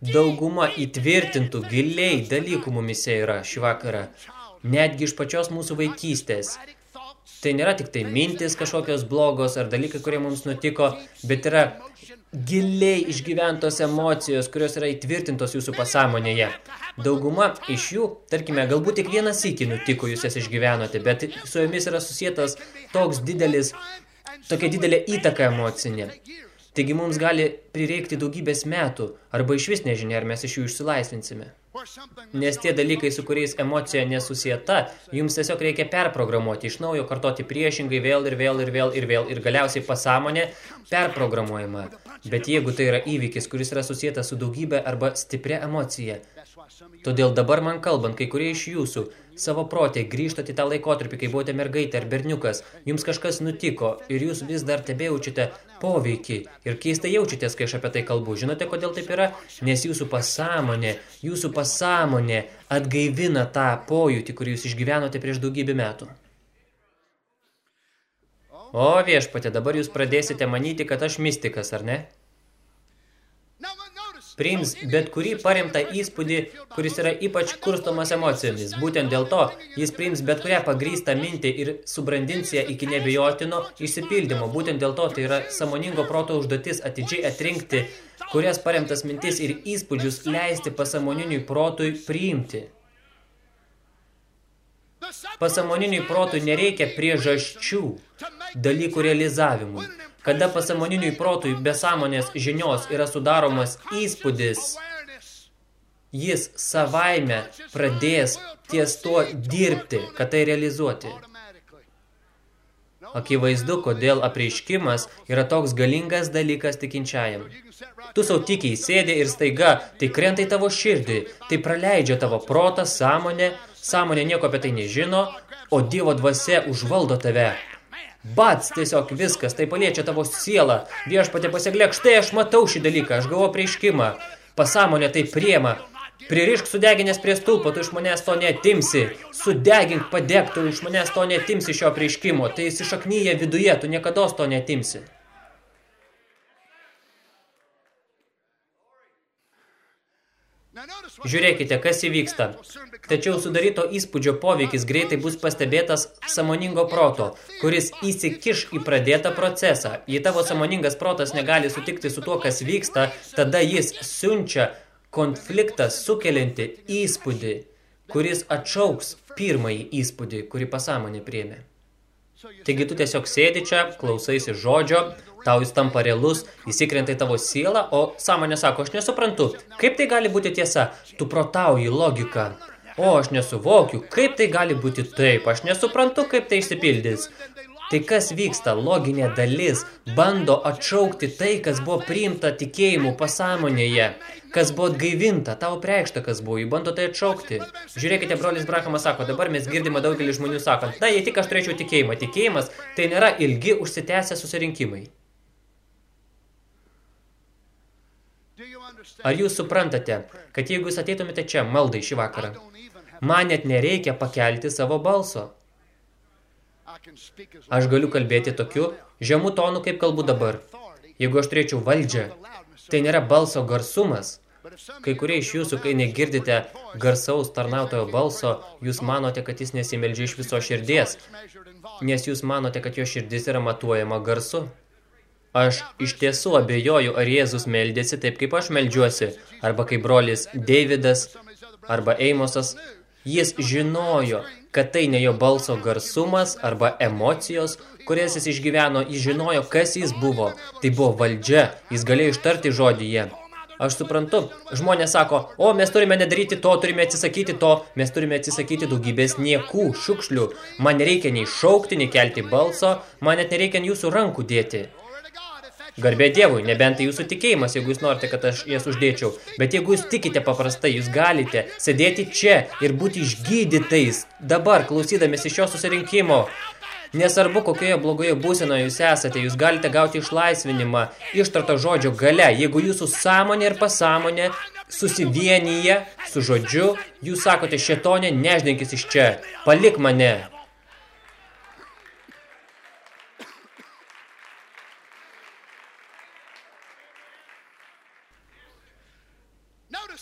Speaker 1: Dauguma įtvirtintų giliai dalykų mumise yra šį vakarą, netgi iš pačios mūsų vaikystės. Tai nėra tik tai mintis kažkokios blogos ar dalykai, kurie mums nutiko, bet yra giliai išgyventos emocijos, kurios yra įtvirtintos jūsų pasąmonėje. Dauguma iš jų, tarkime, galbūt tik vieną sykį nutiko, jūs jas išgyvenote, bet su jomis yra susietas toks didelis, tokia didelė įtaka emocinė. Taigi mums gali prireikti daugybės metų, arba iš vis nežinia, ar mes iš jų išsilaisvinsime. Nes tie dalykai, su kuriais emocija nesusieta, jums tiesiog reikia perprogramuoti, iš naujo kartoti priešingai vėl ir vėl ir vėl ir vėl ir galiausiai pasąmonė perprogramuojama. Bet jeigu tai yra įvykis, kuris yra susijęs su daugybė arba stipria emocija, todėl dabar man kalbant, kai kurie iš jūsų savo protė grįžtate į tą laikotarpį, kai buvote mergaitė ar berniukas, jums kažkas nutiko ir jūs vis dar tebejaučiate poveikį ir keistai jaučiatės, kai aš apie tai kalbu. Žinote, kodėl taip yra? Nes jūsų pasąmonė, jūsų pasąmonė atgaivina tą pojūtį, kurį jūs išgyvenote prieš daugybę metų. O viešpatė, dabar jūs pradėsite manyti, kad aš mistikas, ar ne? Priims bet kurį paremtą įspūdį, kuris yra ypač kurstomas emocijomis. Būtent dėl to jis priims bet kurią pagrįstą mintį ir subrandins ją iki nebijotino išsipildymo. Būtent dėl to tai yra samoningo proto užduotis atidžiai atrinkti, kurias paremtas mintis ir įspūdžius leisti pasamoniniui protui priimti. Pasamoniniui protui nereikia priežasčių dalykų realizavimui. Kada pasamoniniui protui be sąmonės žinios yra sudaromas įspūdis, jis savaime pradės ties tuo dirbti, kad tai realizuoti. Akivaizdu, kodėl apreiškimas yra toks galingas dalykas tikinčiajam. Tu savo tikiai sėdė ir staiga, tai krenta į tavo širdį, tai praleidžia tavo protą, sąmonę, sąmonė nieko apie tai nežino, o Dievo dvasia užvaldo tave. Bats, tiesiog viskas, tai paliečia tavo sielą. Viešpatė pasiglėk, štai aš matau šį dalyką, aš gavau prieškimą. Pasąmonė tai priema, Pririšk sudeginės prie stulpo, tu iš manęs to netimsi. Sudegink, padek, tu iš manęs to netimsi šio prieškimo. Tai įsišaknyja viduje, tu niekada to netimsi. Žiūrėkite, kas įvyksta. Tačiau sudaryto įspūdžio poveikis greitai bus pastebėtas samoningo proto, kuris įsikiš į pradėtą procesą. Jei tavo samoningas protas negali sutikti su tuo, kas vyksta, tada jis siunčia konfliktą sukelianti įspūdį, kuris atšauks pirmąjį įspūdį, kurį pasąmonė priėmė. Taigi tu tiesiog sėdi čia, klausaisi žodžio, tau jis tampa realus, įsikrenta į tavo sielą, o sąmonė sako, aš nesuprantu, kaip tai gali būti tiesa, tu protauji logiką. O, aš nesuvokiu, kaip tai gali būti taip, aš nesuprantu, kaip tai išsipildys. Tai kas vyksta, loginė dalis bando atšaukti tai, kas buvo priimta tikėjimu pasąmonėje, kas buvo atgaivinta, tau preikšta, kas buvo, jį bando tai atšaukti. Žiūrėkite, brolis Brahamas sako, dabar mes girdime daugelį žmonių sakant, na, jei tik aš turėčiau tikėjimą, tikėjimas tai nėra ilgi užsitęsę susirinkimai. Ar jūs suprantate, kad jeigu jūs ateitumėte čia maldai šį vakarą, man net nereikia pakelti savo balso. Aš galiu kalbėti tokiu žemų tonų, kaip kalbu dabar. Jeigu aš turėčiau valdžią, tai nėra balso garsumas. Kai kurie iš jūsų, kai negirdite garsaus tarnautojo balso, jūs manote, kad jis nesimeldžia iš viso širdies, nes jūs manote, kad jo širdis yra matuojama garsu. Aš iš tiesų abejoju, ar Jėzus meldėsi taip, kaip aš meldžiuosi, arba kaip brolis Davidas, arba Eimosas. Jis žinojo, kad tai ne jo balso garsumas arba emocijos, kurias jis išgyveno, jis žinojo, kas jis buvo. Tai buvo valdžia, jis galėjo ištarti žodyje. Aš suprantu, žmonės sako, o mes turime nedaryti to, turime atsisakyti to, mes turime atsisakyti daugybės niekų, šiukšlių. Man nereikia nei šaukti, nei kelti balso, man net nereikia jūsų rankų dėti. Garbė Dievui, nebent tai jūsų tikėjimas, jeigu jūs norite, kad aš jas uždėčiau. Bet jeigu jūs tikite paprastai, jūs galite sėdėti čia ir būti išgydytais dabar, klausydamės iš šio susirinkimo. Nesvarbu, kokioje blogoje būsenoje jūs esate, jūs galite gauti išlaisvinimą ištarto žodžio gale. Jeigu jūsų sąmonė ir pasąmonė susivienyje su žodžiu, jūs sakote, šetonė, neždinkis iš čia, palik mane.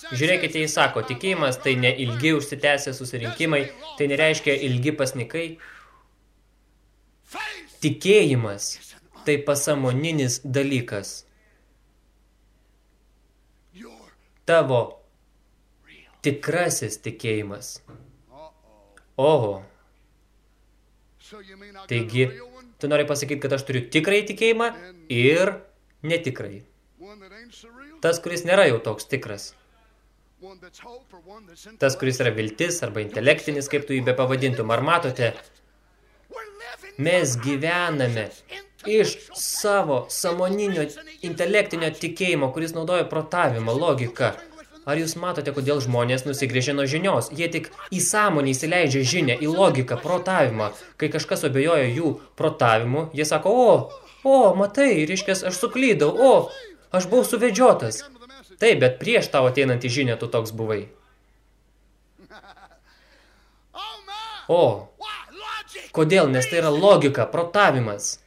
Speaker 1: Žiūrėkite, jis sako, tikėjimas tai ne ilgi užsitęsę susirinkimai, tai nereiškia ilgi pasnikai. Tikėjimas tai pasamoninis dalykas. Tavo tikrasis tikėjimas. Oho. Taigi, tu nori pasakyti, kad aš turiu tikrai tikėjimą ir netikrai. Tas, kuris nėra jau toks tikras. Tas, kuris yra viltis arba intelektinis, kaip tu jį be pavadintum. Ar matote, mes gyvename iš savo samoninio intelektinio tikėjimo, kuris naudoja protavimą, logiką. Ar jūs matote, kodėl žmonės nusigrėžė nuo žinios? Jie tik į sąmonę įsileidžia žinę, į logiką, protavimą. Kai kažkas abejoja jų protavimu, jie sako, o, o, matai, reiškės, aš suklydau, o, aš buvau suvedžiotas. Taip, bet prieš tavo ateinantį žinę tu toks buvai. O, kodėl? Nes tai yra logika, protavimas.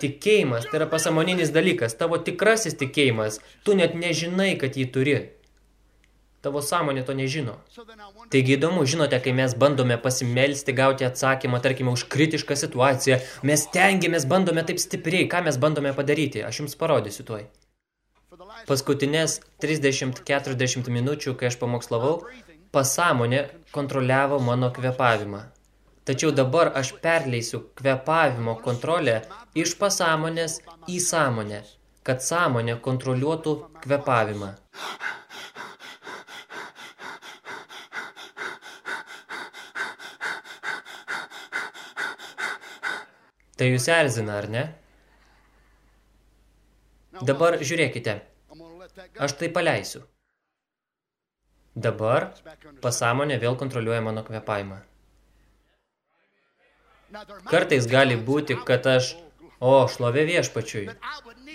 Speaker 1: Tikėjimas tai yra pasamoninis dalykas, tavo tikrasis tikėjimas, tu net nežinai, kad jį turi. Tavo sąmonė to nežino. Taigi įdomu, žinote, kai mes bandome pasimelsti, gauti atsakymą, tarkime, už kritišką situaciją, mes tengiamės, bandome taip stipriai, ką mes bandome padaryti, aš jums parodysiu tuoj. Paskutinės 30-40 minučių, kai aš pamokslavau, pasąmonė kontroliavo mano kvepavimą. Tačiau dabar aš perleisiu kvepavimo kontrolę iš pasąmonės į sąmonę, kad sąmonė kontroliuotų kvepavimą. Tai jūs erzina, ar ne? Dabar žiūrėkite, aš tai paleisiu. Dabar pasąmonė vėl kontroliuoja mano kvepavimą. Kartais gali būti, kad aš, o, šlovė viešpačiui,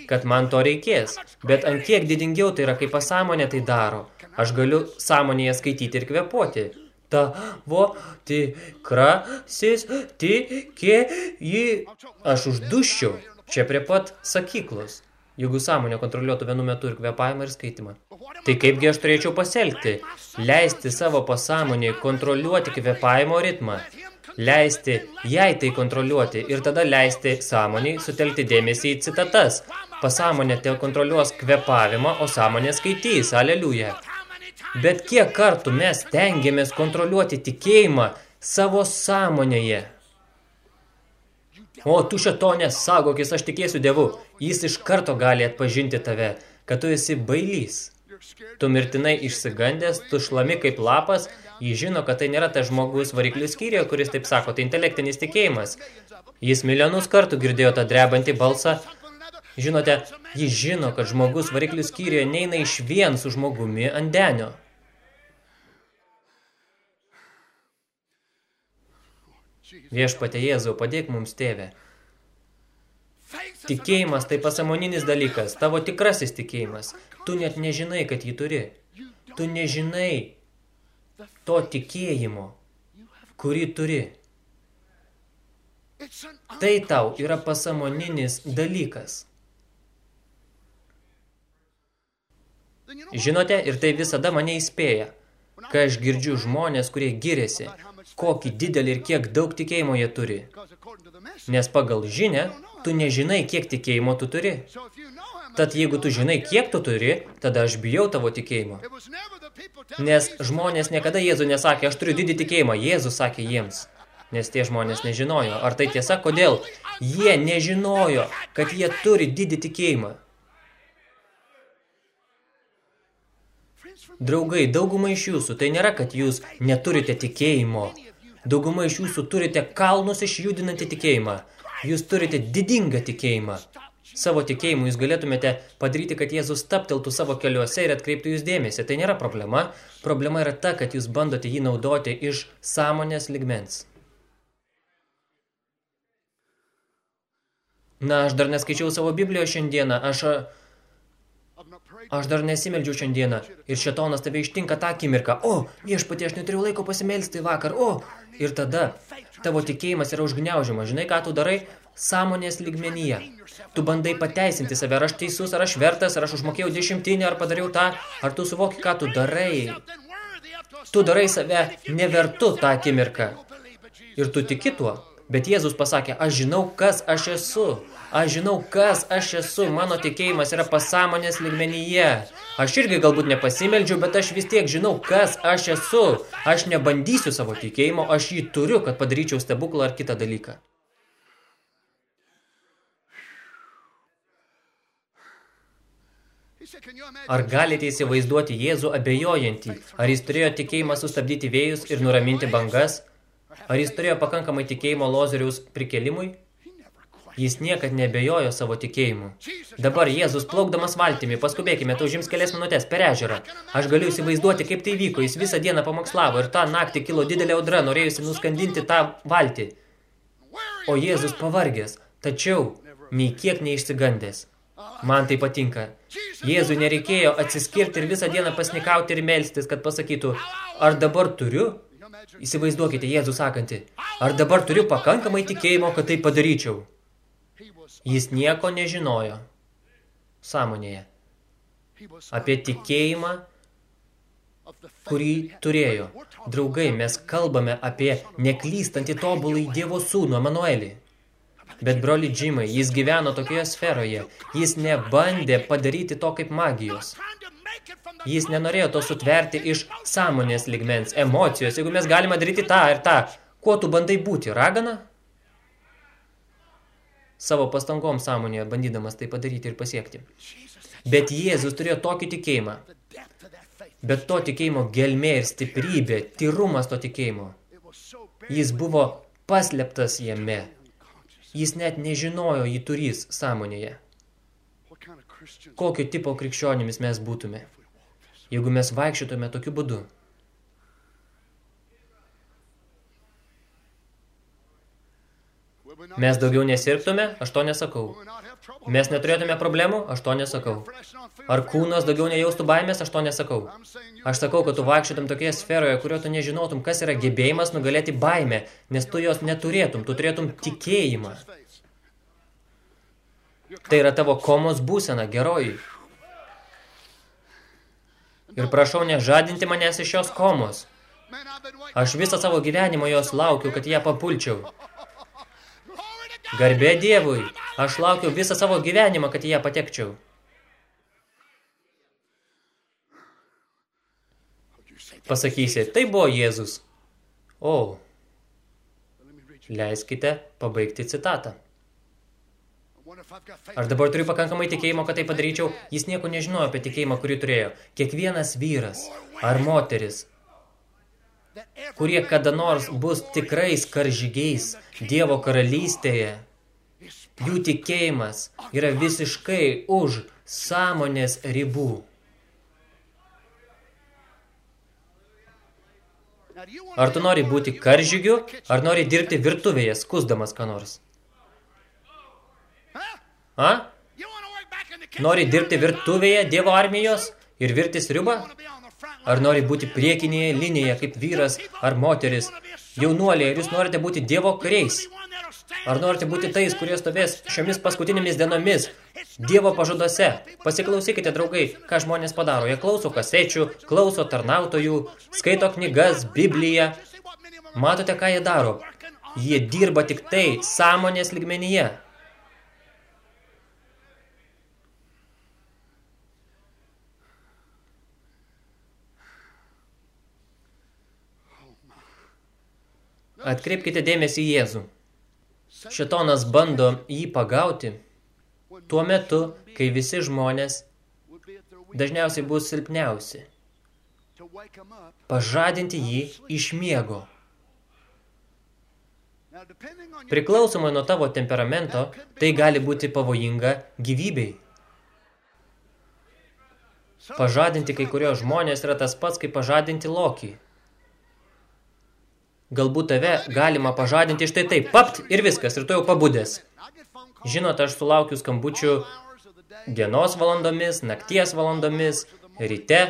Speaker 1: kad man to reikės, bet ant kiek didingiau tai yra, kai pasąmonė tai daro. Aš galiu sąmonėje skaityti ir kvepuoti. Tavo tikrasis tikėji. Aš užduščiau čia prie pat sakyklos jeigu sąmonė kontroliuotų vienu metu ir kvepavimą ir skaitimą. Tai kaipgi aš turėčiau pasielgti? Leisti savo pasąmonėje kontroliuoti kvepavimo ritmą, leisti jai tai kontroliuoti ir tada leisti sąmoniai sutelkti dėmesį į citatas. Pasąmonė te kontroliuos kvepavimą, o sąmonė skaitys, aleliuja. Bet kiek kartų mes tengiamės kontroliuoti tikėjimą savo sąmonėje? O tu šetonė, sagokis, aš tikėsiu Dievu. Jis iš karto gali atpažinti tave, kad tu esi bailys. Tu mirtinai išsigandęs, tu šlami kaip lapas, jis žino, kad tai nėra tas žmogus variklių skyriuje, kuris taip sako, tai intelektinis tikėjimas. Jis milijonus kartų girdėjo tą drebantį balsą. Žinote, jis žino, kad žmogus variklių skyriuje neina iš vien su žmogumi ant denio. Viešpate Jėzau, padėk mums tėvę. Tikėjimas tai pasamoninis dalykas, tavo tikrasis tikėjimas. Tu net nežinai, kad jį turi. Tu nežinai to tikėjimo, kurį turi. Tai tau yra pasamoninis dalykas. Žinote, ir tai visada mane įspėja, kai aš girdžiu žmonės, kurie giriasi, kokį didelį ir kiek daug tikėjimo jie turi. Nes pagal žinę, tu nežinai, kiek tikėjimo tu turi. Tad jeigu tu žinai, kiek tu turi, tada aš bijau tavo tikėjimo. Nes žmonės niekada Jėzų nesakė, aš turiu didį tikėjimą. Jėzus sakė jiems. Nes tie žmonės nežinojo. Ar tai tiesa? Kodėl? Jie nežinojo, kad jie turi didį tikėjimą. Draugai, dauguma iš jūsų, tai nėra, kad jūs neturite tikėjimo. Dauguma iš jūsų turite kalnus išjudinantį tikėjimą. Jūs turite didingą tikėjimą. Savo tikėjimu jūs galėtumėte padaryti, kad Jėzus tapteltų savo keliuose ir atkreiptų jūs dėmesį. Tai nėra problema. Problema yra ta, kad jūs bandote jį naudoti iš sąmonės ligmens. Na, aš dar neskaičiau savo Biblijos šiandieną. Aš Aš dar nesimeldžiau šiandieną ir šetonas tave ištinka tą akimirką. O, viešpatie, aš neturiu laiko pasimelsti vakar. O, ir tada tavo tikėjimas yra užgniaužiamas. Žinai, ką tu darai? Sąmonės lygmenyje. Tu bandai pateisinti save, ar aš teisus, ar aš vertas, ar aš užmokėjau dešimtinį, ar padariau tą, ar tu suvoki, ką tu darai. Tu darai save nevertu tą akimirką. Ir tu tiki tuo. Bet Jėzus pasakė, aš žinau, kas aš esu. Aš žinau, kas aš esu, mano tikėjimas yra pasąmonės lygmenyje. Aš irgi galbūt nepasimeldžiu, bet aš vis tiek žinau, kas aš esu. Aš nebandysiu savo tikėjimo, aš jį turiu, kad padaryčiau stebuklą ar kitą dalyką. Ar galite įsivaizduoti Jėzų abejojantį? Ar jis turėjo tikėjimą sustabdyti vėjus ir nuraminti bangas? Ar jis turėjo pakankamai tikėjimo lozeriaus prikelimui? Jis niekad nebejojo savo tikėjimu. Dabar Jėzus plaukdamas valtimi, paskubėkime, tai užims kelias minutės per ežerą. Aš galiu įsivaizduoti, kaip tai vyko. Jis visą dieną pamokslavo ir tą naktį kilo didelė audra, norėjusi nuskandinti tą valtį. O Jėzus pavargęs, tačiau nei kiek neišsigandęs. Man tai patinka. Jėzui nereikėjo atsiskirti ir visą dieną pasnikauti ir melstis, kad pasakytų, ar dabar turiu? Įsivaizduokite Jėzų sakantį, ar dabar turiu pakankamai tikėjimo, kad tai padaryčiau? Jis nieko nežinojo sąmonėje apie tikėjimą, kurį turėjo. Draugai, mes kalbame apie neklystantį tobulai Dievo sūnų Emanuelį. Bet broli Džimai, jis gyveno tokioje sferoje. Jis nebandė padaryti to kaip magijos. Jis nenorėjo to sutverti iš sąmonės ligmens, emocijos. Jeigu mes galime daryti tą ir tą, kuo tu bandai būti, ragana? Savo pastangom sąmonėje, bandydamas tai padaryti ir pasiekti. Bet Jėzus turėjo tokį tikėjimą. Bet to tikėjimo gelmė ir stiprybė, tyrumas to tikėjimo. Jis buvo paslėptas jame. Jis net nežinojo jį turys sąmonėje. Kokio tipo krikščionimis mes būtume, jeigu mes vaikščiotume tokiu būdu? Mes daugiau nesirgtume, aš to nesakau. Mes neturėtume problemų, aš to nesakau. Ar kūnas daugiau nejaustų baimės, aš to nesakau. Aš sakau, kad tu vaikščiotum tokioje sferoje, kurio tu nežinotum, kas yra gebėjimas nugalėti baimę, nes tu jos neturėtum, tu turėtum tikėjimą. Tai yra tavo komos būsena, geroji. Ir prašau nežadinti manęs iš šios komos. Aš visą savo gyvenimą jos laukiu, kad ją papulčiau. Garbė Dievui, aš laukiu visą savo gyvenimą, kad į ją patekčiau. Pasakysi, tai buvo Jėzus. O, leiskite pabaigti citatą. Aš dabar turiu pakankamai tikėjimo, kad tai padaryčiau. Jis nieko nežinojo apie tikėjimą, kurį turėjo. Kiekvienas vyras ar moteris, kurie kada nors bus tikrais karžygiais Dievo karalystėje, jų tikėjimas yra visiškai už sąmonės ribų. Ar tu nori būti karžygiu, ar nori dirbti virtuvėje, skusdamas ką nors? A? Nori dirbti virtuvėje Dievo armijos ir virti sriubą? Ar nori būti priekinėje linėje kaip vyras ar moteris? Jaunuoliai, ar jūs norite būti Dievo kariais? Ar norite būti tais, kurie stovės šiomis paskutinėmis dienomis Dievo pažadose? Pasiklausykite, draugai, ką žmonės padaro. Jie klauso kasečių, klauso tarnautojų, skaito knygas, Bibliją. Matote, ką jie daro? Jie dirba tik tai sąmonės lygmenyje. Atkreipkite dėmesį į Jėzų. Šitonas bando jį pagauti tuo metu, kai visi žmonės dažniausiai bus silpniausi. Pažadinti jį iš miego. Priklausomai nuo tavo temperamento, tai gali būti pavojinga gyvybei. Pažadinti kai kurios žmonės yra tas pats, kaip pažadinti lokį. Galbūt tave galima pažadinti štai taip, papt ir viskas, ir tu jau pabudęs. Žinot, aš sulaukiu skambučių dienos valandomis, nakties valandomis, ryte.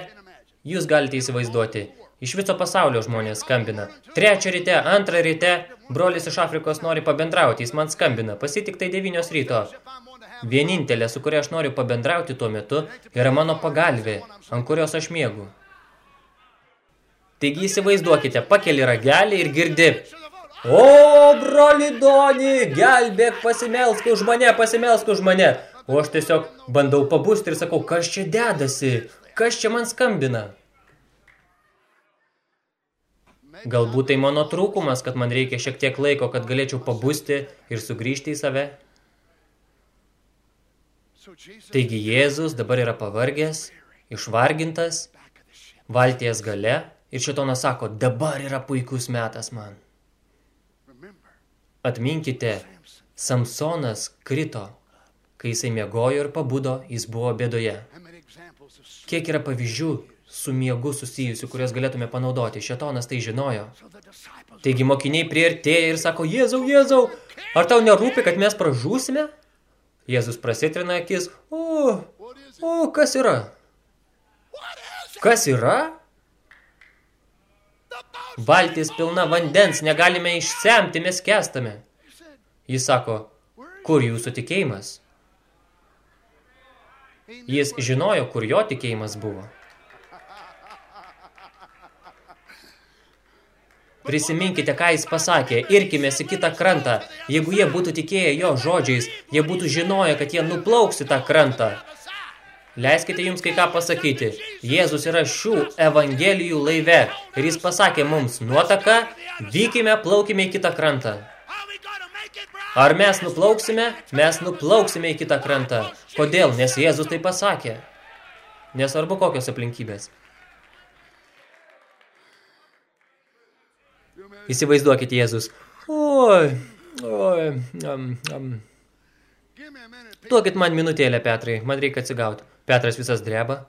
Speaker 1: Jūs galite įsivaizduoti. Iš viso pasaulio žmonės skambina. Trečią ryte, antrą ryte, brolis iš Afrikos nori pabendrauti, jis man skambina. Pasitik tai devynios ryto. Vienintelė, su kuria aš noriu pabendrauti tuo metu, yra mano pagalvė, ant kurios aš miegu. Taigi įsivaizduokite, pakeli ragelį ir girdi. O, broli Doni, gelbėk, pasimelsk už mane, pasimelsk už mane. O aš tiesiog bandau pabusti ir sakau, kas čia dedasi, kas čia man skambina. Galbūt tai mano trūkumas, kad man reikia šiek tiek laiko, kad galėčiau pabusti ir sugrįžti į save. Taigi Jėzus dabar yra pavargęs, išvargintas, valties gale Ir šitonas sako, dabar yra puikus metas man. Atminkite, Samsonas krito, kai jisai miegojo ir pabudo, jis buvo bėdoje. Kiek yra pavyzdžių su miegu susijusių, kurias galėtume panaudoti. Šetonas tai žinojo. Taigi mokiniai priartėja ir sako, Jėzau, Jėzau, ar tau nerūpi, kad mes pražūsime? Jėzus prasitrina akis, o, o, kas yra? Kas yra? Valtis pilna vandens, negalime išsemti, mes kestame. Jis sako, kur jūsų tikėjimas? Jis žinojo, kur jo tikėjimas buvo. Prisiminkite, ką jis pasakė, irkimės į kitą krantą. Jeigu jie būtų tikėję jo žodžiais, jie būtų žinoję, kad jie nuplauks į tą krantą. Leiskite jums kai ką pasakyti. Jėzus yra šių evangelijų laive. Ir jis pasakė mums, nuotaka, vykime, plaukime į kitą krantą. Ar mes nuplauksime? Mes nuplauksime į kitą krantą. Kodėl? Nes Jėzus tai pasakė. Nesvarbu kokios aplinkybės. Įsivaizduokite Jėzus. Oi, oi, um, um. Duokit man minutėlę, Petrai, man reikia atsigauti. Petras visas dreba.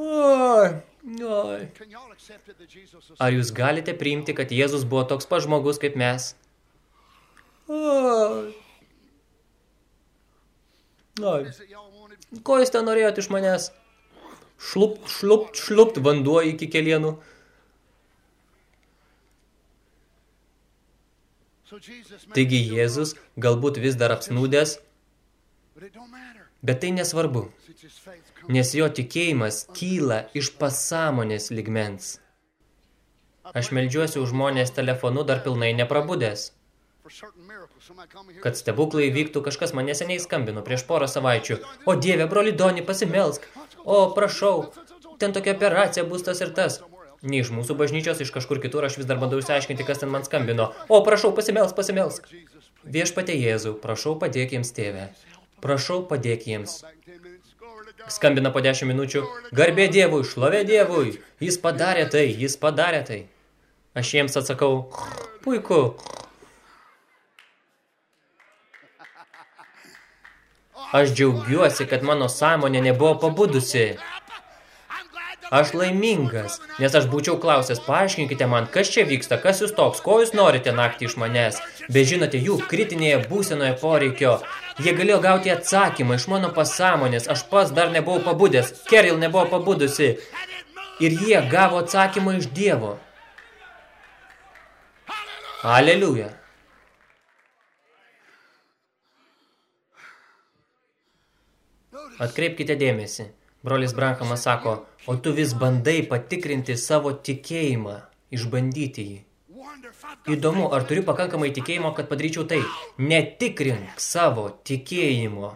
Speaker 1: Oi, oi. Ar jūs galite priimti, kad Jėzus buvo toks pa žmogus kaip mes? Oi. Oi. Ko jūs ten norėjot iš manęs? Šlupt, šlupt, šlupt vanduo iki kelienų. Taigi Jėzus, galbūt vis dar apsnūdęs, bet tai nesvarbu, nes jo tikėjimas kyla iš pasąmonės ligmens. Aš meldžiuosi už žmonės telefonu dar pilnai neprabudęs. Kad stebuklai vyktų, kažkas man neseniai skambino prieš porą savaičių. O dieve, broli Doni, pasimelsk. O, prašau, ten tokia operacija bus tas ir tas. Ne iš mūsų bažnyčios, iš kažkur kitur aš vis dar bandau išsiaiškinti, kas ten man skambino. O, prašau, pasimelsk, pasimelsk. Viešpate Jėzų, prašau, padėk jiems tėvę. Prašau, padėk jiems. Skambina po 10 minučių. Garbė Dievui, šlovė Dievui. Jis padarė tai, jis padarė tai. Aš jiems atsakau, puiku. Aš džiaugiuosi, kad mano sąmonė nebuvo pabudusi. Aš laimingas, nes aš būčiau klausęs, paaiškinkite man, kas čia vyksta, kas jūs toks, ko jūs norite naktį iš manęs. Bet žinote, jų kritinėje būsenoje poreikio. Jie galėjo gauti atsakymą iš mano pasąmonės, aš pas dar nebuvau pabudęs, Keril nebuvo pabudusi. Ir jie gavo atsakymą iš Dievo. Aleliuja. Atkreipkite dėmesį. Brolis Brankamas sako, o tu vis bandai patikrinti savo tikėjimą, išbandyti jį. Įdomu, ar turiu pakankamai tikėjimo, kad padaryčiau tai? Netikrink savo tikėjimo.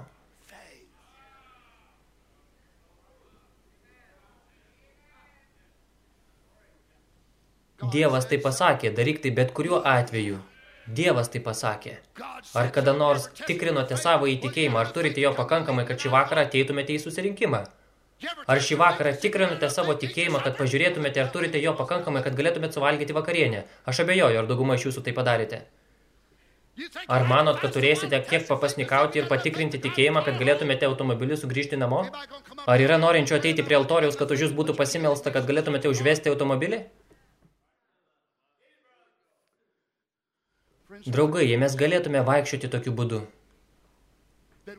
Speaker 1: Dievas tai pasakė, daryk tai bet kuriuo atveju. Dievas tai pasakė. Ar kada nors tikrinote savo įtikėjimą, ar turite jo pakankamai, kad šį vakarą ateitumėte į susirinkimą? Ar šį vakarą tikrinote savo tikėjimą, kad pažiūrėtumėte, ar turite jo pakankamai, kad galėtumėte suvalgyti vakarienę? Aš abejoju, ar dauguma iš jūsų tai padarėte. Ar manot, kad turėsite kiek papasnikauti ir patikrinti tikėjimą, kad galėtumėte automobilį sugrįžti namo? Ar yra norinčių ateiti prie altoriaus, kad už jūs būtų pasimelsta, kad galėtumėte užvesti automobilį? Draugai, jei mes galėtume vaikščioti tokiu būdu,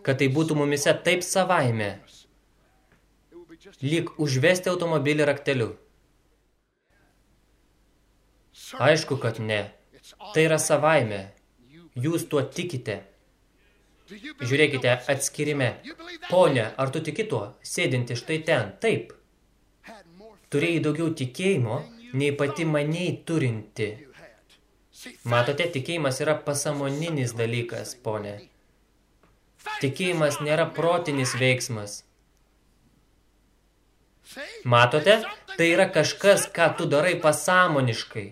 Speaker 1: kad tai būtų mumise taip savaime, lyg užvesti automobilį rakteliu. Aišku, kad ne. Tai yra savaime. Jūs tuo tikite. Žiūrėkite, atskirime. Pone, ar tu tiki tuo? Sėdinti štai ten. Taip. Turėjai daugiau tikėjimo, nei pati maniai turinti. Matote, tikėjimas yra pasamoninis dalykas, ponė. Tikėjimas nėra protinis veiksmas. Matote, tai yra kažkas, ką tu darai pasąmoniškai.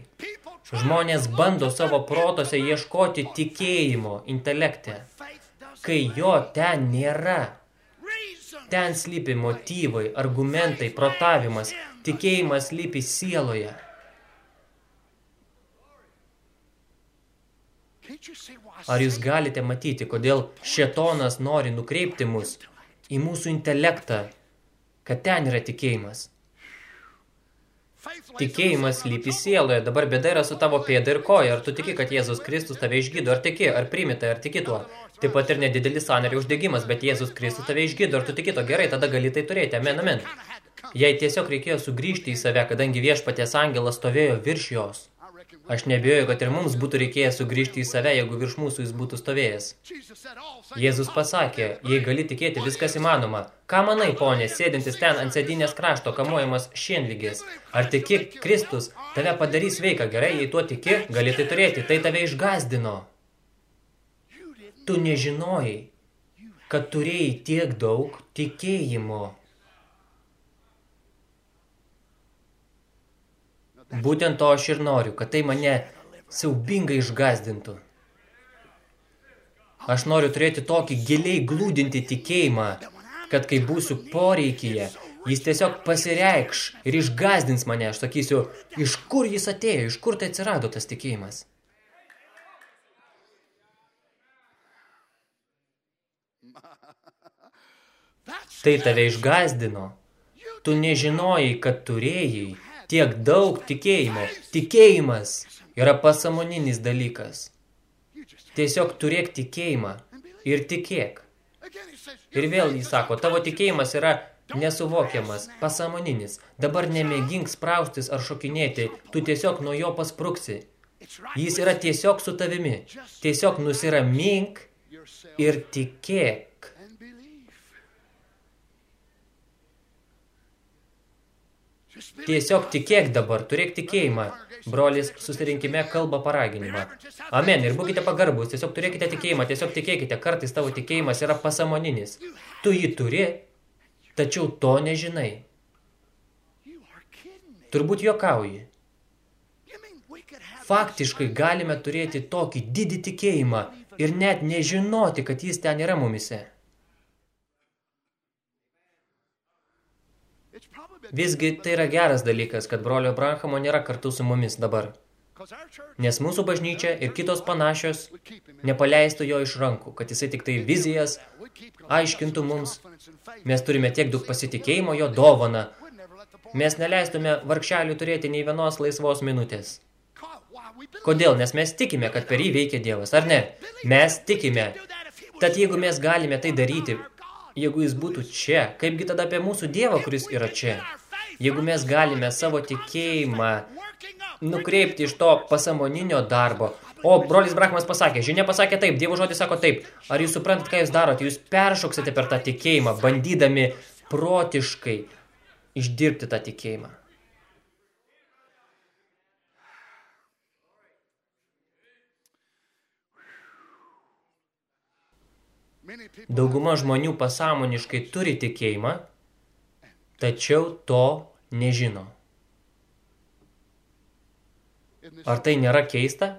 Speaker 1: Žmonės bando savo protose ieškoti tikėjimo intelekte, kai jo ten nėra. Ten slypi motyvai, argumentai, protavimas, tikėjimas slypi sieloje. Ar jūs galite matyti, kodėl šetonas nori nukreipti mus į mūsų intelektą, kad ten yra tikėjimas? Tikėjimas lypi sieloje, dabar bėda yra su tavo pėda ir koja. Ar tu tiki, kad Jėzus Kristus tave išgydo, ar tiki, ar primita, ar tiki tuo? Taip pat ir nedidelis sąnario uždegimas, bet Jėzus Kristus tave išgydo, ar tu tiki to gerai, tada gali tai turėti. Amen, amen. Jei tiesiog reikėjo sugrįžti į save, kadangi viešpatės angelas stovėjo virš jos. Aš nebijoju, kad ir mums būtų reikėję sugrįžti į save, jeigu virš mūsų jis būtų stovėjęs. Jėzus pasakė, jei gali tikėti, viskas įmanoma. Ką manai, ponė, sėdintis ten ant sėdinės krašto, kamuojamas šienlygės? Ar tiki, Kristus tave padarys veiką gerai, jei tuo tiki, gali tai turėti, tai tave išgazdino. Tu nežinojai, kad turėjai tiek daug tikėjimo. Būtent to aš ir noriu, kad tai mane siaubingai išgazdintų. Aš noriu turėti tokį giliai glūdinti tikėjimą, kad kai būsiu poreikyje, jis tiesiog pasireikš ir išgazdins mane. Aš sakysiu, iš kur jis atėjo, iš kur tai atsirado tas tikėjimas. Tai tave išgazdino. Tu nežinojai, kad turėjai tiek daug tikėjimo. Tikėjimas yra pasamoninis dalykas. Tiesiog turėk tikėjimą ir tikėk. Ir vėl jis sako, tavo tikėjimas yra nesuvokiamas, pasamoninis. Dabar nemėgink spraustis ar šokinėti, tu tiesiog nuo jo paspruksi. Jis yra tiesiog su tavimi. Tiesiog nusiramink ir tikėk. Tiesiog tikėk dabar, turėk tikėjimą. Brolis susirinkime kalba paraginimą. Amen. Ir būkite pagarbus, tiesiog turėkite tikėjimą, tiesiog tikėkite, kartais tavo tikėjimas yra pasamoninis. Tu jį turi, tačiau to nežinai. Turbūt juokauji. Faktiškai galime turėti tokį didį tikėjimą ir net nežinoti, kad jis ten yra mumise. Visgi tai yra geras dalykas, kad brolio Branhamo nėra kartu su mumis dabar. Nes mūsų bažnyčia ir kitos panašios nepaleistų jo iš rankų, kad jisai tik tai vizijas aiškintų mums. Mes turime tiek daug pasitikėjimo jo dovaną. Mes neleistume vargšelių turėti nei vienos laisvos minutės. Kodėl? Nes mes tikime, kad per jį veikia Dievas, ar ne? Mes tikime. Tad jeigu mes galime tai daryti, jeigu jis būtų čia, kaipgi tada apie mūsų Dievą, kuris yra čia? Jeigu mes galime savo tikėjimą nukreipti iš to pasamoninio darbo, o brolis Brahmas pasakė, žinia pasakė taip, Dievo žodis sako taip, ar jūs suprantat, ką jūs darote, jūs peršoksite per tą tikėjimą, bandydami protiškai išdirbti tą tikėjimą. Dauguma žmonių pasąmoniškai turi tikėjimą, tačiau to nežino. Ar tai nėra keista?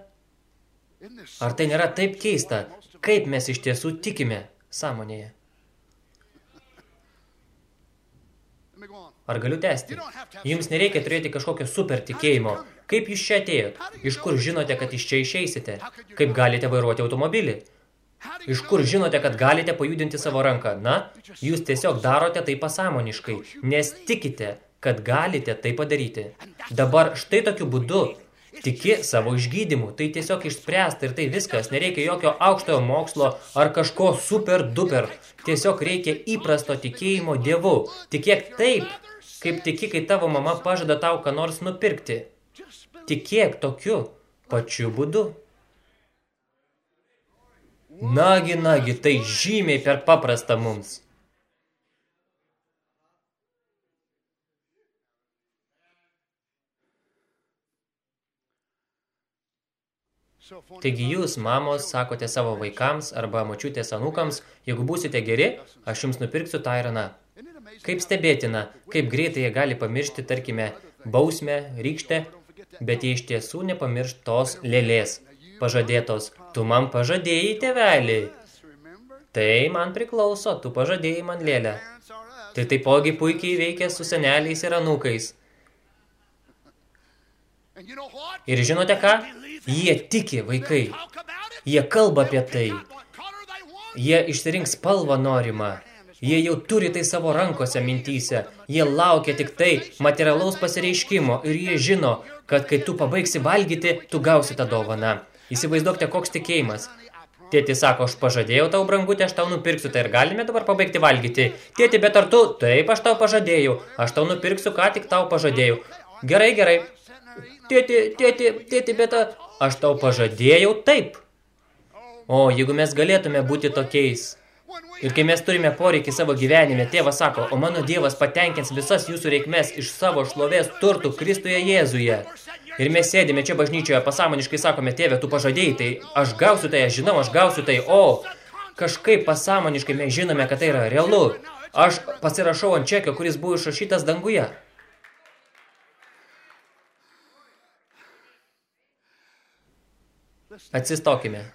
Speaker 1: Ar tai nėra taip keista, kaip mes iš tiesų tikime sąmonėje? Ar galiu tęsti? Jums nereikia turėti kažkokio super tikėjimo. Kaip jūs čia atėjot? Iš kur žinote, kad iš čia išeisite? Kaip galite vairuoti automobilį? Iš kur žinote, kad galite pajudinti savo ranką? Na, jūs tiesiog darote tai pasąmoniškai, nes tikite, kad galite tai padaryti. Dabar štai tokiu būdu tiki savo išgydymu. Tai tiesiog išspręsta ir tai viskas. Nereikia jokio aukštojo mokslo ar kažko super duper. Tiesiog reikia įprasto tikėjimo dievu. Tikėk taip, kaip tiki, kai tavo mama pažada tau ką nors nupirkti. Tikėk tokiu pačiu būdu. Nagi, nagi, tai žymiai per paprasta mums. Taigi jūs, mamos, sakote savo vaikams arba močiutės anūkams, jeigu būsite geri, aš jums nupirksiu tą ir aną. Kaip stebėtina, kaip greitai jie gali pamiršti, tarkime, bausmę, rykštę, bet jie iš tiesų nepamirš tos lėlės, pažadėtos. Tu man pažadėjai, tėvelį. Tai man priklauso, tu pažadėjai man lėlę. Tai taipogi puikiai veikia su seneliais ir anūkais. Ir žinote ką? Jie tiki, vaikai. Jie kalba apie tai. Jie išsirinks spalvą norimą. Jie jau turi tai savo rankose mintyse. Jie laukia tik tai materialaus pasireiškimo ir jie žino, kad kai tu pabaigsi valgyti, tu gausi tą dovaną. Įsivaizduokite, koks tikėjimas. Tėti sako, aš pažadėjau tau, brangutė, aš tau nupirksiu, tai ir galime dabar pabaigti valgyti. Tėti, bet ar tu? Taip, aš tau pažadėjau. Aš tau nupirksiu, ką tik tau pažadėjau. Gerai, gerai. Tėti, tėti, tėti, bet aš tau pažadėjau taip. O, jeigu mes galėtume būti tokiais. Ir kai mes turime poreikį savo gyvenime, tėvas sako, o mano Dievas patenkins visas jūsų reikmes iš savo šlovės turtų Kristuje Jėzuje. Ir mes sėdime čia bažnyčioje, pasąmoniškai sakome, tėve, tu pažadėjai tai, aš gausiu tai, aš žinau, aš gausiu tai, o, kažkaip pasąmoniškai mes žinome, kad tai yra realu. Aš pasirašau ant čekio, kuris buvo išrašytas danguje. Atsistokime.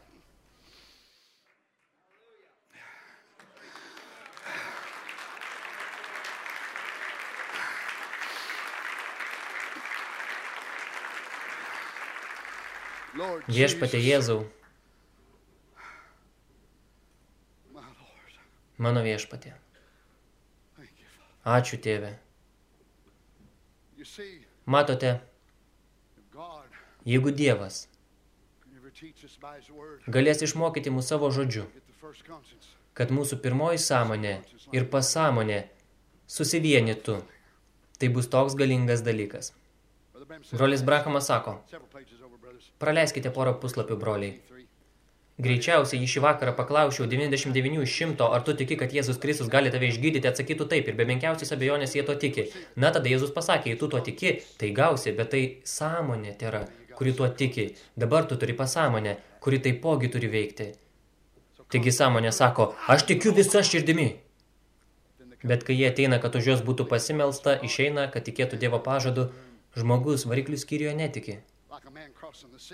Speaker 1: Viešpatė Jėzau, mano viešpatė. Ačiū, tėve. Matote, jeigu Dievas galės išmokyti mūsų savo žodžiu, kad mūsų pirmoji sąmonė ir pasąmonė susivienytų, tai bus toks galingas dalykas. Brolis Brahamas sako, praleiskite porą puslapių, broliai. Greičiausiai jį šį vakarą paklausiau 99 šimto, ar tu tiki, kad Jėzus Kristus gali tave išgydyti, atsakytų taip, ir be menkiausios abejonės jie to tiki. Na, tada Jėzus pasakė, jei tu to tiki, tai gausi, bet tai sąmonė tėra, kuri tuo tiki. Dabar tu turi pasąmonę, kuri taipogi turi veikti. Taigi sąmonė sako, aš tikiu visą širdimi. Bet kai jie ateina, kad už juos būtų pasimelsta, išeina, kad tikėtų Dievo pažadu, žmogus variklių skyriuje netiki.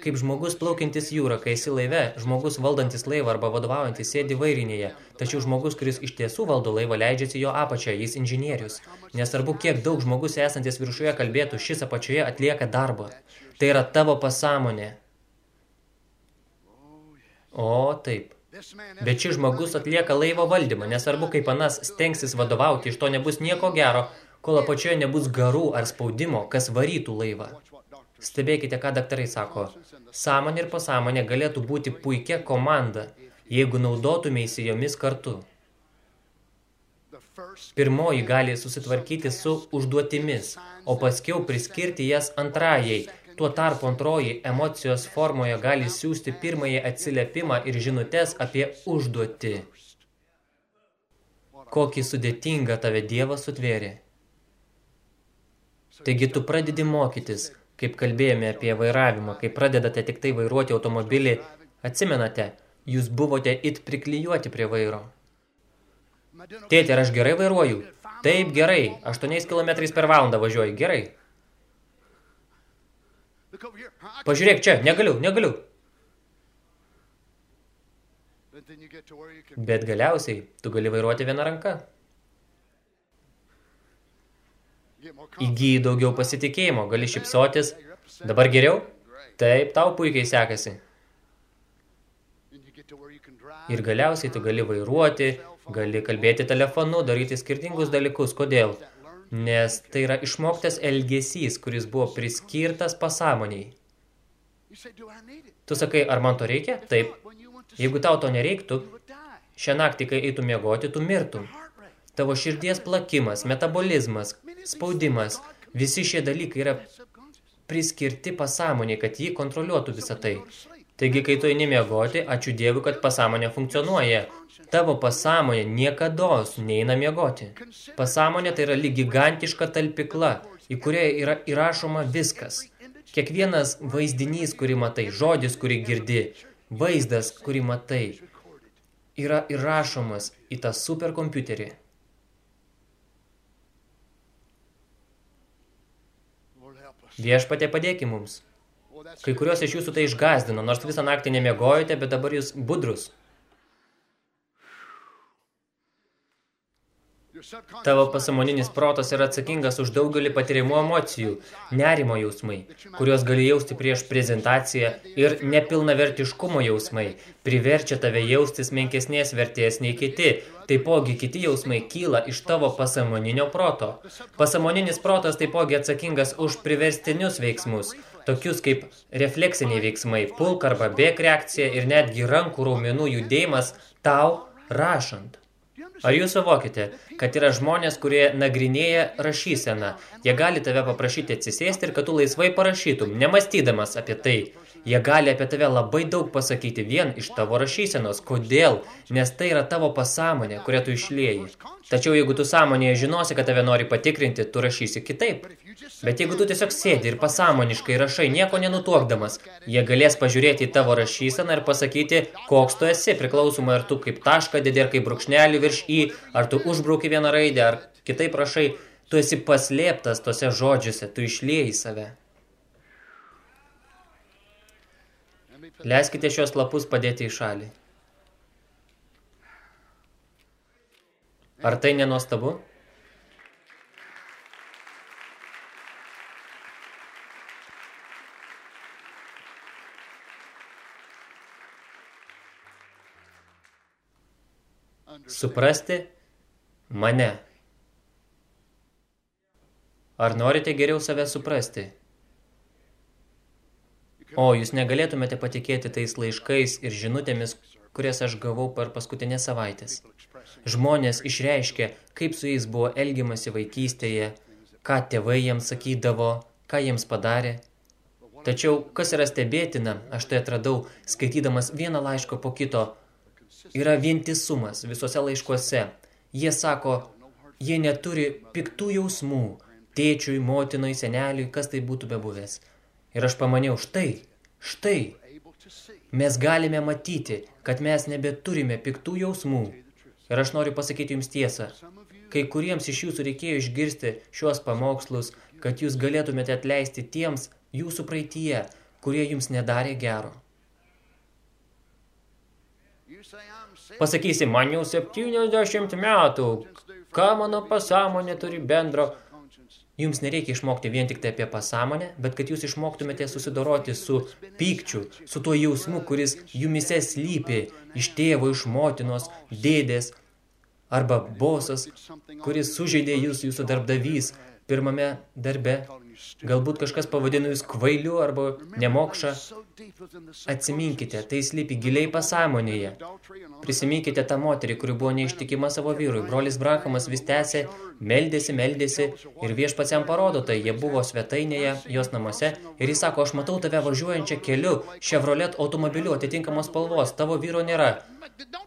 Speaker 1: Kaip žmogus plaukiantis jūrą, kai esi laive, žmogus valdantis laivą arba vadovaujantis sėdi vairinėje, tačiau žmogus, kuris iš tiesų valdo laivą, leidžiasi jo apačioje, jis inžinierius. Nesvarbu, kiek daug žmogus esantis viršuje kalbėtų, šis apačioje atlieka darbą. Tai yra tavo pasąmonė. O, taip. Bet šis žmogus atlieka laivo valdymą, nesvarbu, kaip anas stengsis vadovauti, iš to nebus nieko gero, kol apačioje nebus garų ar spaudimo, kas varytų laivą. Stebėkite, ką daktarai sako. Sąmonė ir pasąmonė galėtų būti puikia komanda, jeigu naudotumėsi jomis kartu. Pirmoji gali susitvarkyti su užduotimis, o paskiau priskirti jas antrajai. Tuo tarpu antroji emocijos formoje gali siūsti pirmąjį atsiliepimą ir žinutės apie užduotį. Kokį sudėtingą tave Dievas sutvėrė. Taigi tu pradedi mokytis – Kaip kalbėjome apie vairavimą, kai pradedate tik tai vairuoti automobilį, atsimenate, jūs buvote it priklijuoti prie vairo. Tėti, ar aš gerai vairuoju? Taip, gerai. 8 km per valandą važiuoju. Gerai. Pažiūrėk čia, negaliu, negaliu. Bet galiausiai tu gali vairuoti vieną ranką. Įgyji daugiau pasitikėjimo, gali šipsotis. Dabar geriau? Taip, tau puikiai sekasi. Ir galiausiai tu gali vairuoti, gali kalbėti telefonu, daryti skirtingus dalykus. Kodėl? Nes tai yra išmoktas elgesys, kuris buvo priskirtas pasąmoniai. Tu sakai, ar man to reikia? Taip. Jeigu tau to nereiktų, šią naktį, kai eitų miegoti, tu mirtum. Tavo širdies plakimas, metabolizmas, spaudimas, visi šie dalykai yra priskirti pasąmonė, kad jį kontroliuotų visą tai. Taigi, kai tu eini miegoti, ačiū Dievui, kad pasąmonė funkcionuoja. Tavo pasąmonė niekados neina miegoti. Pasąmonė tai yra lyg gigantiška talpikla, į kurią yra įrašoma viskas. Kiekvienas vaizdinys, kurį matai, žodis, kurį girdi, vaizdas, kurį matai, yra įrašomas į tą superkompiuterį. Viešpatė padėki mums. Kai kurios iš jūsų tai išgazdino, nors visą naktį nemiegojote, bet dabar jūs budrus. Tavo pasamoninis protas yra atsakingas už daugelį patiriamų emocijų, nerimo jausmai, kuriuos gali jausti prieš prezentaciją ir nepilnavertiškumo jausmai, priverčia tave jaustis menkesnės vertės nei kiti. Taipogi kiti jausmai kyla iš tavo pasamoninio proto. Pasamoninis protas taipogi atsakingas už priverstinius veiksmus, tokius kaip refleksiniai veiksmai, pulk arba bėk reakcija ir netgi rankų raumenų judėjimas tau rašant. Ar jūs suvokite, kad yra žmonės, kurie nagrinėja rašyseną? Jie gali tave paprašyti atsisėsti ir kad tu laisvai parašytum, nemastydamas apie tai. Jie gali apie tave labai daug pasakyti vien iš tavo rašysenos. Kodėl? Nes tai yra tavo pasąmonė, kurią tu išlieji. Tačiau jeigu tu sąmonėje žinosi, kad tave nori patikrinti, tu rašysi kitaip. Bet jeigu tu tiesiog sėdi ir pasąmoniškai rašai, nieko nenutuokdamas, jie galės pažiūrėti į tavo rašyseną ir pasakyti, koks tu esi, priklausomai ar tu kaip tašką dėdė, ar kaip brūkšnelį virš į, ar tu užbrauki vieną raidę, ar kitaip rašai, tu esi paslėptas tose žodžiuose, tu išlieji save. Leiskite šios lapus padėti į šalį. Ar tai nenuostabu? Suprasti mane. Ar norite geriau save suprasti? O jūs negalėtumėte patikėti tais laiškais ir žinutėmis, kurias aš gavau per paskutinės savaitės. Žmonės išreiškė, kaip su jais buvo elgiamasi vaikystėje, ką tėvai jiems sakydavo, ką jiems padarė. Tačiau, kas yra stebėtina, aš tai atradau, skaitydamas vieną laišką po kito, yra vientisumas visose laiškuose. Jie sako, jie neturi piktų jausmų, tėčiui, motinai, seneliui, kas tai būtų bebuvęs. Ir aš pamaniau, štai, štai, mes galime matyti, kad mes nebeturime piktų jausmų. Ir aš noriu pasakyti jums tiesą. Kai kuriems iš jūsų reikėjo išgirsti šios pamokslus, kad jūs galėtumėte atleisti tiems jūsų praeitie, kurie jums nedarė gero. Pasakysi, man jau 70 metų, ką mano pasąmonė turi bendro Jums nereikia išmokti vien tik tai apie pasąmonę, bet kad jūs išmoktumėte susidoroti su pykčiu, su tuo jausmu, kuris jumise slypi iš tėvo, iš motinos, dėdės arba bosas, kuris sužeidė jūs, jūsų darbdavys, pirmame darbe, galbūt kažkas pavadino jūs kvailiu arba nemokša. Atsiminkite, tai slypi giliai pasąmonėje. Prisiminkite tą moterį, kuri buvo neištikima savo vyrui. Brolis Brahamas vis tęsė, meldėsi, meldėsi ir viešpats jam parodo tai. Jie buvo svetainėje, jos namuose ir jis sako, aš matau tave važiuojančią keliu, Chevrolet automobiliu atitinkamos spalvos, tavo vyro nėra.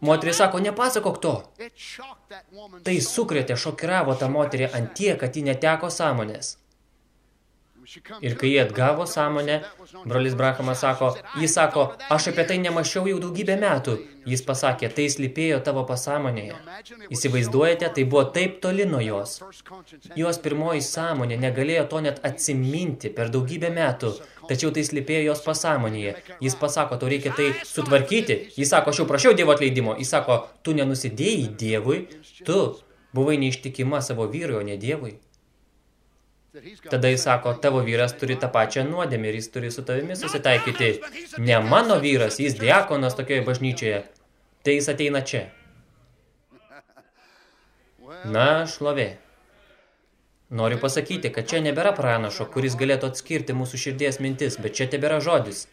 Speaker 1: Moteris sako, nepasakok to. Tai sukrėtė, šokiravo tą moterį ant tiek, kad ji neteko sąmonės. Ir kai jie atgavo sąmonę, brolis Brahamas sako, jis sako, aš apie tai nemašiau jau daugybę metų. Jis pasakė, tai slypėjo tavo pasąmonėje. Įsivaizduojate, tai buvo taip toli nuo jos. Jos pirmoji sąmonė negalėjo to net atsiminti per daugybę metų, tačiau tai slypėjo jos pasąmonėje. Jis pasako, tau reikia tai sutvarkyti. Jis sako, aš jau prašiau Dievo atleidimo. Jis sako, tu nenusidėjai Dievui, tu buvai neištikima savo vyrui, o ne Dievui. Tada jis sako, tavo vyras turi tą pačią nuodėmę ir jis turi su tavimi susitaikyti. Ne mano vyras, jis diakonas tokioje bažnyčioje. Tai jis ateina čia. Na, šlovė. Noriu pasakyti, kad čia nebėra pranašo, kuris galėtų atskirti mūsų širdies mintis, bet čia tebėra žodis.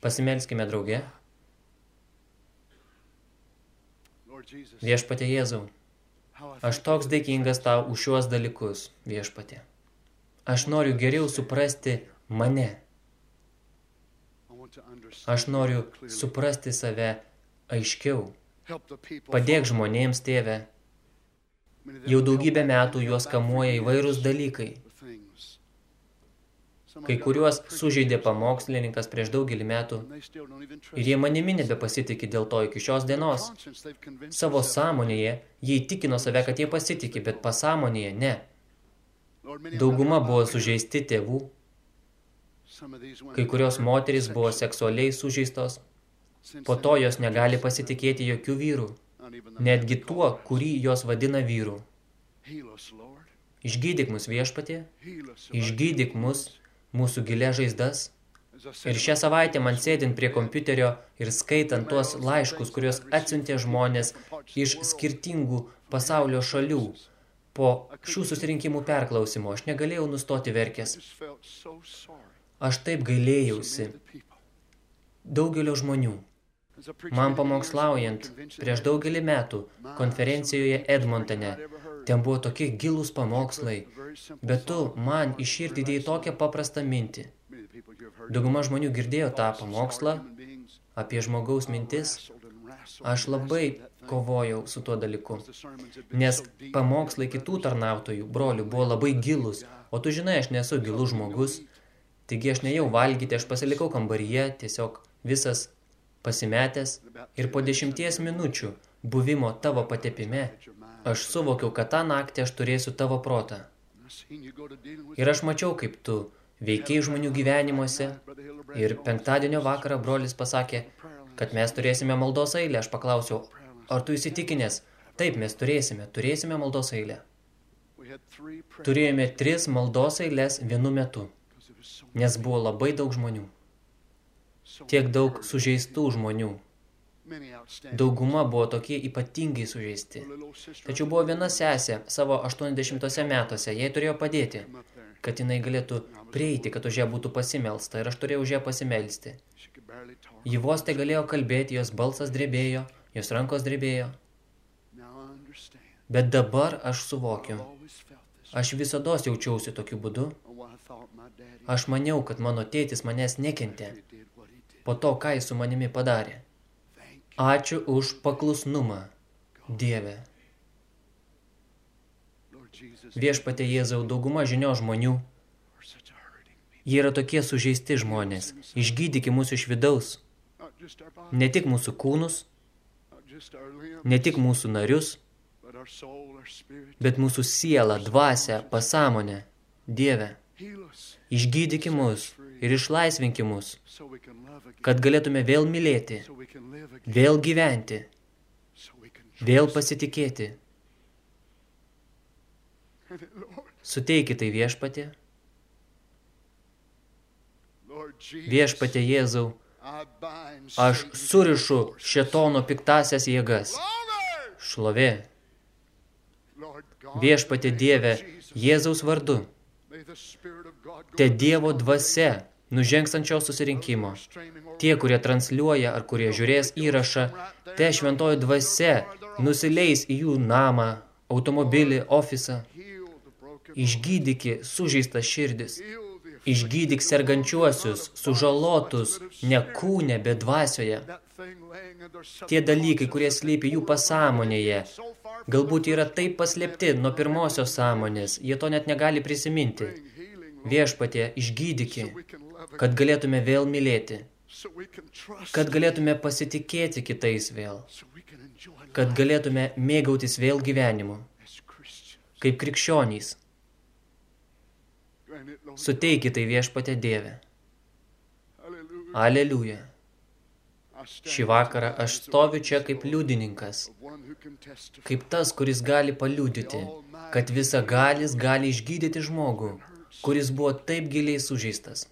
Speaker 1: Pasimelskime drauge. Viešpatė Jėzau. Aš toks dėkingas tau už šiuos dalykus, viešpatė. Aš noriu geriau suprasti mane. Aš noriu suprasti save aiškiau. Padėk žmonėms, tėve. Jau daugybę metų juos kamuoja įvairūs dalykai kai kuriuos sužeidė pamokslininkas prieš daugelį metų ir jie manimi nebepasitikė dėl to iki šios dienos. Savo sąmonėje jie įtikino save, kad jie pasitikė, bet pasąmonėje ne. Dauguma buvo sužeisti tėvų, kai kurios moterys buvo seksualiai sužeistos, po to jos negali pasitikėti jokių vyrų, netgi tuo, kurį jos vadina vyru. Išgydyk mus viešpatė, išgydyk mus mūsų gilė žaizdas. Ir šią savaitę man sėdint prie kompiuterio ir skaitant tuos laiškus, kuriuos atsiuntė žmonės iš skirtingų pasaulio šalių, po šių susirinkimų perklausimo aš negalėjau nustoti verkės. Aš taip gailėjausi daugelio žmonių. Man pamokslaujant prieš daugelį metų konferencijoje Edmontone, Ten buvo tokie gilūs pamokslai, bet tu man į širdį dėjai tokią paprastą mintį. Dauguma žmonių girdėjo tą pamokslą apie žmogaus mintis. Aš labai kovojau su tuo dalyku, nes pamokslai kitų tarnautojų, brolių, buvo labai gilus, o tu žinai, aš nesu gilus žmogus, taigi aš nejau valgyti, aš pasilikau kambaryje, tiesiog visas pasimetęs. Ir po dešimties minučių buvimo tavo patepime, aš suvokiau, kad tą naktį aš turėsiu tavo protą. Ir aš mačiau, kaip tu veikiai žmonių gyvenimuose ir penktadienio vakarą brolis pasakė, kad mes turėsime maldos eilę. Aš paklausiau, ar tu įsitikinęs? Taip, mes turėsime, turėsime maldos eilę. Turėjome tris maldos eilės vienu metu, nes buvo labai daug žmonių. Tiek daug sužeistų žmonių. Dauguma buvo tokie ypatingai sužeisti. Tačiau buvo viena sesė savo 80 metuose, jai turėjo padėti, kad jinai galėtų prieiti, kad už ją būtų pasimelsta ir aš turėjau už ją pasimelsti. Ji vos tai galėjo kalbėti, jos balsas drebėjo, jos rankos drebėjo. Bet dabar aš suvokiu. Aš visados jaučiausi tokiu būdu. Aš maniau, kad mano tėtis manęs nekentė. Po to, ką jis su manimi padarė. Ačiū už paklusnumą, Dieve. Viešpatė Jėzau dauguma žinio žmonių Jie yra tokie sužeisti žmonės. Išgydyki mūsų iš vidaus. Ne tik mūsų kūnus, ne tik mūsų narius, bet mūsų sielą, dvasę, pasąmonę. Dieve, išgydyki mus ir išlaisvinki mus, kad galėtume vėl mylėti, vėl gyventi, vėl pasitikėti. Suteiki tai viešpatė Viešpatė Jėzau, aš surišu šetono piktasias jėgas. Šlovė. Viešpatė Dieve, Jėzaus vardu. Te Dievo dvasia, nužengstančio susirinkimo. Tie, kurie transliuoja ar kurie žiūrės įrašą, te šventoji dvasia nusileis į jų namą, automobilį, ofisą. Išgydyki sužeistas širdis. Išgydyk sergančiuosius, sužalotus, ne kūne, bet dvasioje. Tie dalykai, kurie slypi jų pasąmonėje, galbūt yra taip paslėpti nuo pirmosios sąmonės, jie to net negali prisiminti. Viešpatie, išgydyki, kad galėtume vėl mylėti, kad galėtume pasitikėti kitais vėl, kad galėtume mėgautis vėl gyvenimu, kaip krikščionys. Suteiki tai viešpatė Dieve. Aleliuja. Šį vakarą aš stoviu čia kaip liudininkas, kaip tas, kuris gali paliudyti, kad visa galis gali išgydyti žmogų, kuris buvo taip giliai sužeistas.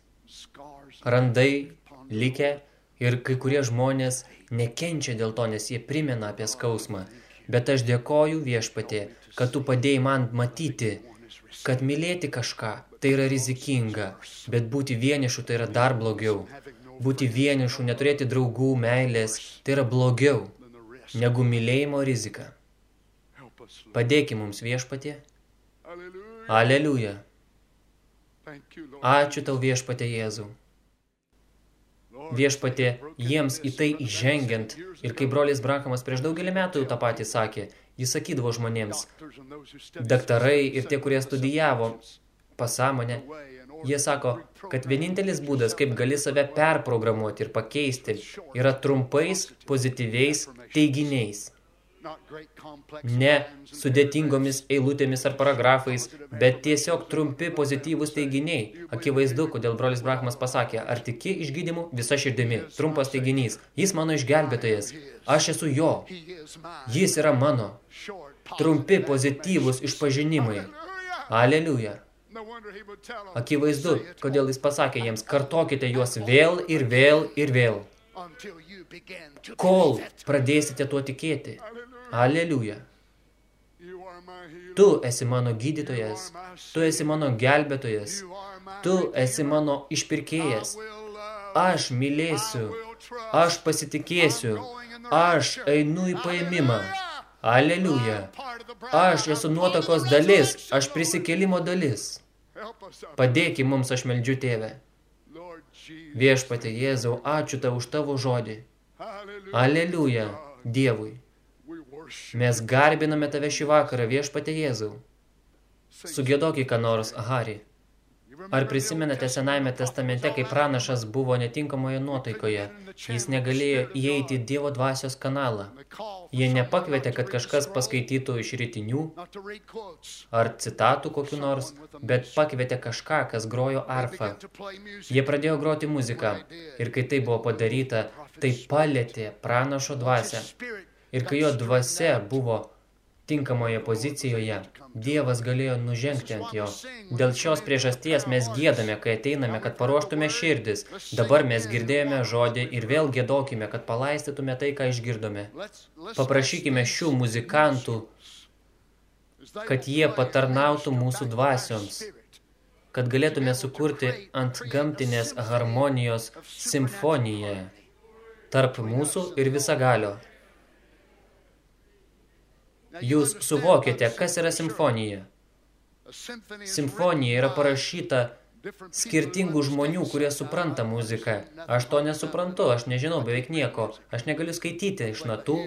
Speaker 1: Randai, likę ir kai kurie žmonės nekenčia dėl to, nes jie primena apie skausmą. Bet aš dėkoju viešpatė, kad tu padėjai man matyti, kad mylėti kažką tai yra rizikinga, bet būti vienišu tai yra dar blogiau. Būti vienišu, neturėti draugų, meilės, tai yra blogiau negu mylėjimo rizika. Padėki mums viešpatė. Aleliuja. Ačiū tau viešpatė Jėzau. Viešpatė, jiems į tai įžengiant, ir kai brolis Brankamas prieš daugelį metų tą patį sakė, jis sakydavo žmonėms, daktarai ir tie, kurie studijavo, pasąmonę, jie sako, kad vienintelis būdas, kaip gali save perprogramuoti ir pakeisti, yra trumpais, pozityviais teiginiais. Ne sudėtingomis eilutėmis ar paragrafais, bet tiesiog trumpi pozityvūs teiginiai. Akivaizdu, kodėl brolis Brahmas pasakė, ar tiki išgydymu visa širdimi. Trumpas teiginys. Jis mano išgelbėtojas. Aš esu jo. Jis yra mano. Trumpi pozityvūs išpažinimai. Aleliuja. Akivaizdu, kodėl jis pasakė jiems, kartokite juos vėl ir vėl ir vėl, kol pradėsite tuo tikėti. Aleliuja. Tu esi mano gydytojas, tu esi mano gelbėtojas, tu esi mano išpirkėjas. Aš mylėsiu, aš pasitikėsiu, aš einu į paėmimą. Aleliuja. Aš esu nuotakos dalis, aš prisikėlimo dalis. Padėki mums, aš meldžiu tėvę. Viešpatė Jėzau, ačiū tau už tavo žodį. Aleliuja Dievui. Mes garbiname tave šį vakarą, viešpatė Jėzau. Sugėdok į ką nors, Hari. Ar prisimenate Senajame testamente, kai pranašas buvo netinkamoje nuotaikoje? Jis negalėjo įeiti į Dievo dvasios kanalą. Jie nepakvietė, kad kažkas paskaitytų iš rytinių ar citatų kokiu nors, bet pakvietė kažką, kas grojo arfą. Jie pradėjo groti muziką ir kai tai buvo padaryta, tai palėtė pranašo dvasę. Ir kai jo dvasia buvo tinkamoje pozicijoje, Dievas galėjo nužengti ant jo. Dėl šios priežasties mes gėdame, kai ateiname, kad paruoštume širdis. Dabar mes girdėjome žodį ir vėl gėdokime, kad palaistytume tai, ką išgirdome. Paprašykime šių muzikantų, kad jie patarnautų mūsų dvasioms, kad galėtume sukurti ant gamtinės harmonijos simfoniją tarp mūsų ir visagalio. Jūs suvokite, kas yra simfonija. Simfonija yra parašyta skirtingų žmonių, kurie supranta muziką. Aš to nesuprantu, aš nežinau beveik nieko. Aš negaliu skaityti iš natų.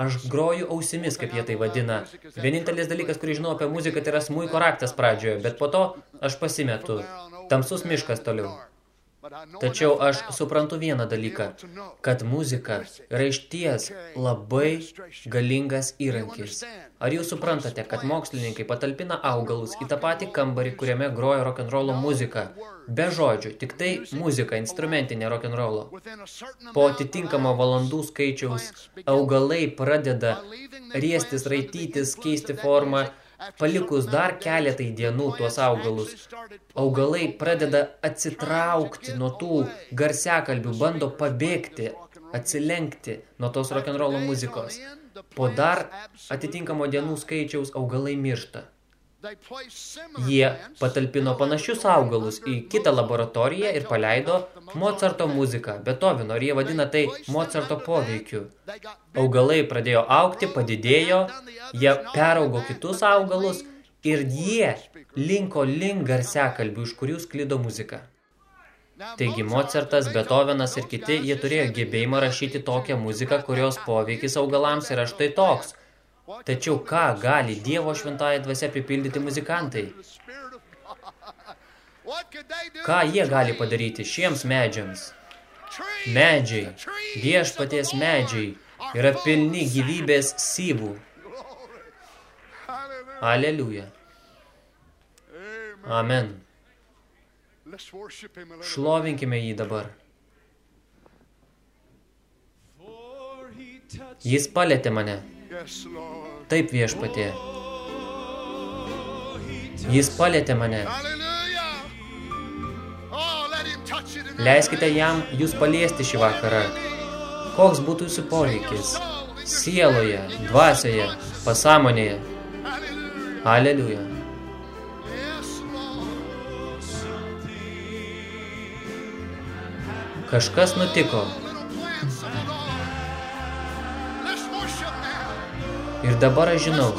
Speaker 1: Aš groju ausimis, kaip jie tai vadina. Vienintelis dalykas, kurį žinau apie muziką, tai yra smuiko raktas pradžioje, bet po to aš pasimetu. Tamsus miškas toliau. Tačiau aš suprantu vieną dalyką, kad muzika yra išties labai galingas įrankis. Ar jūs suprantate, kad mokslininkai patalpina augalus į tą patį kambarį, kuriame groja rock'n'rollo muzika? Be žodžių, tik tai muzika, instrumentinė rock'n'rollo. Po atitinkamo valandų skaičiaus augalai pradeda riestis, raitytis, keisti formą, Palikus dar keletai dienų tuos augalus, augalai pradeda atsitraukti nuo tų garsiakalbių, bando pabėgti, atsilenkti nuo tos rock'n'rollo muzikos. Po dar atitinkamo dienų skaičiaus augalai miršta. Jie patalpino panašius augalus į kitą laboratoriją ir paleido Mozarto muziką, Beethoveno, ir jie vadina tai Mozarto poveikiu. Augalai pradėjo aukti, padidėjo, jie peraugo kitus augalus ir jie linko link garsiakalbių, iš kurių sklido muzika. Taigi Mozartas, Beethovenas ir kiti, jie turėjo gebėjimą rašyti tokią muziką, kurios poveikis augalams yra štai toks – Tačiau ką gali Dievo šventąją dvasia pripildyti muzikantai? Ką jie gali padaryti šiems medžiams? Medžiai, viešpaties medžiai, yra pilni gyvybės syvų. Aleliuja. Amen. Šlovinkime jį dabar. Jis palėtė mane. Taip viešpatė. Jis palėtė mane. Leiskite jam jūs paliesti šį vakarą. Koks būtų jūsų poreikis? Sieloje, dvasioje, pasąmonėje. Aleliuja. Kažkas nutiko. Ir dabar aš žinau,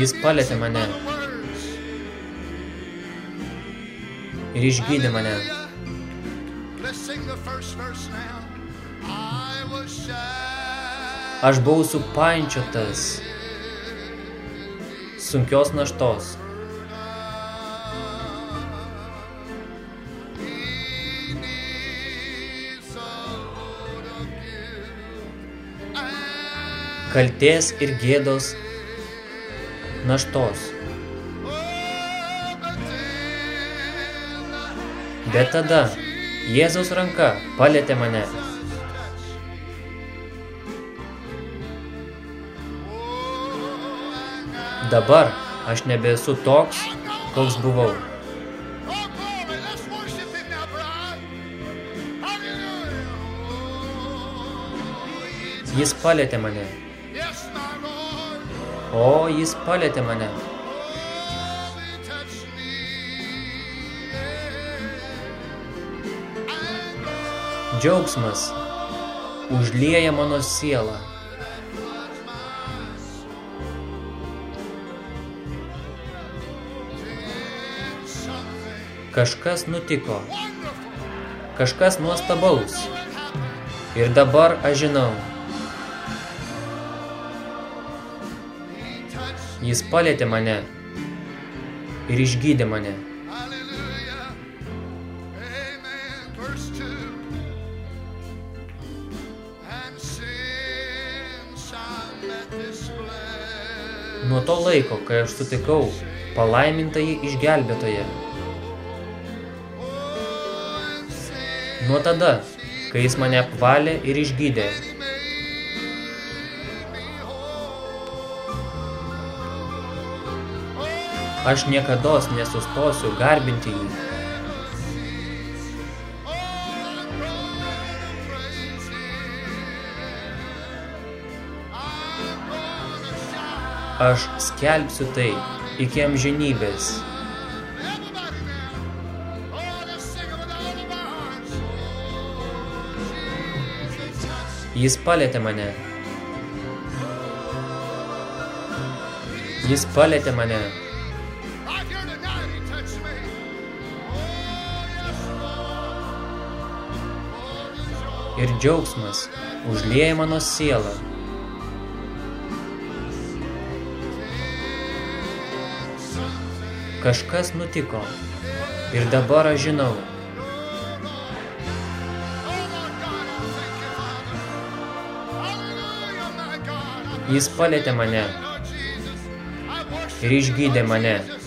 Speaker 1: jis palėtė mane ir išgydė mane. Aš buvau supančiotas sunkios naštos. Kalties ir gėdos naštos. Bet tada Jėzaus ranka palėtė mane. Dabar aš nebesu toks, koks buvau. Jis palėtė mane. O, jis palėtė mane. Džiaugsmas užlieja mano sielą. Kažkas nutiko. Kažkas nuostabaus. Ir dabar aš žinau, Jis palėtė mane ir išgydė mane.
Speaker 2: Hallelujah. Amen. Verse 2. And since I met this blessed
Speaker 1: Nuo to laiko, kai aš sutikau palaimintąjį
Speaker 2: sin
Speaker 1: Nuo tada, kai jis mane apvalė ir išgydė. Aš niekados nesustosiu garbinti jį. Aš skelbsiu tai iki amžinybės. Jis palėtė mane. Jis palėtė mane. Ir džiaugsmas užlieja mano sielą. Kažkas nutiko. Ir dabar aš žinau. Jis palėtė mane ir išgydė mane.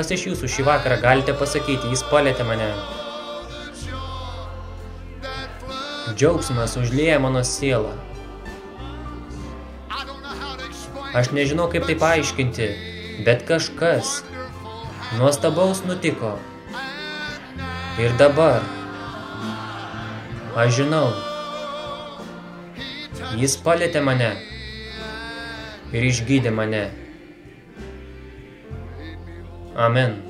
Speaker 1: Kas iš jūsų šį vakarą galite pasakyti, jis palėtė mane. Džiaugsmas užlieja mano sielą. Aš nežinau, kaip tai paaiškinti, bet kažkas nuostabaus nutiko. Ir dabar aš žinau, jis palėtė mane ir išgydė mane. Amen.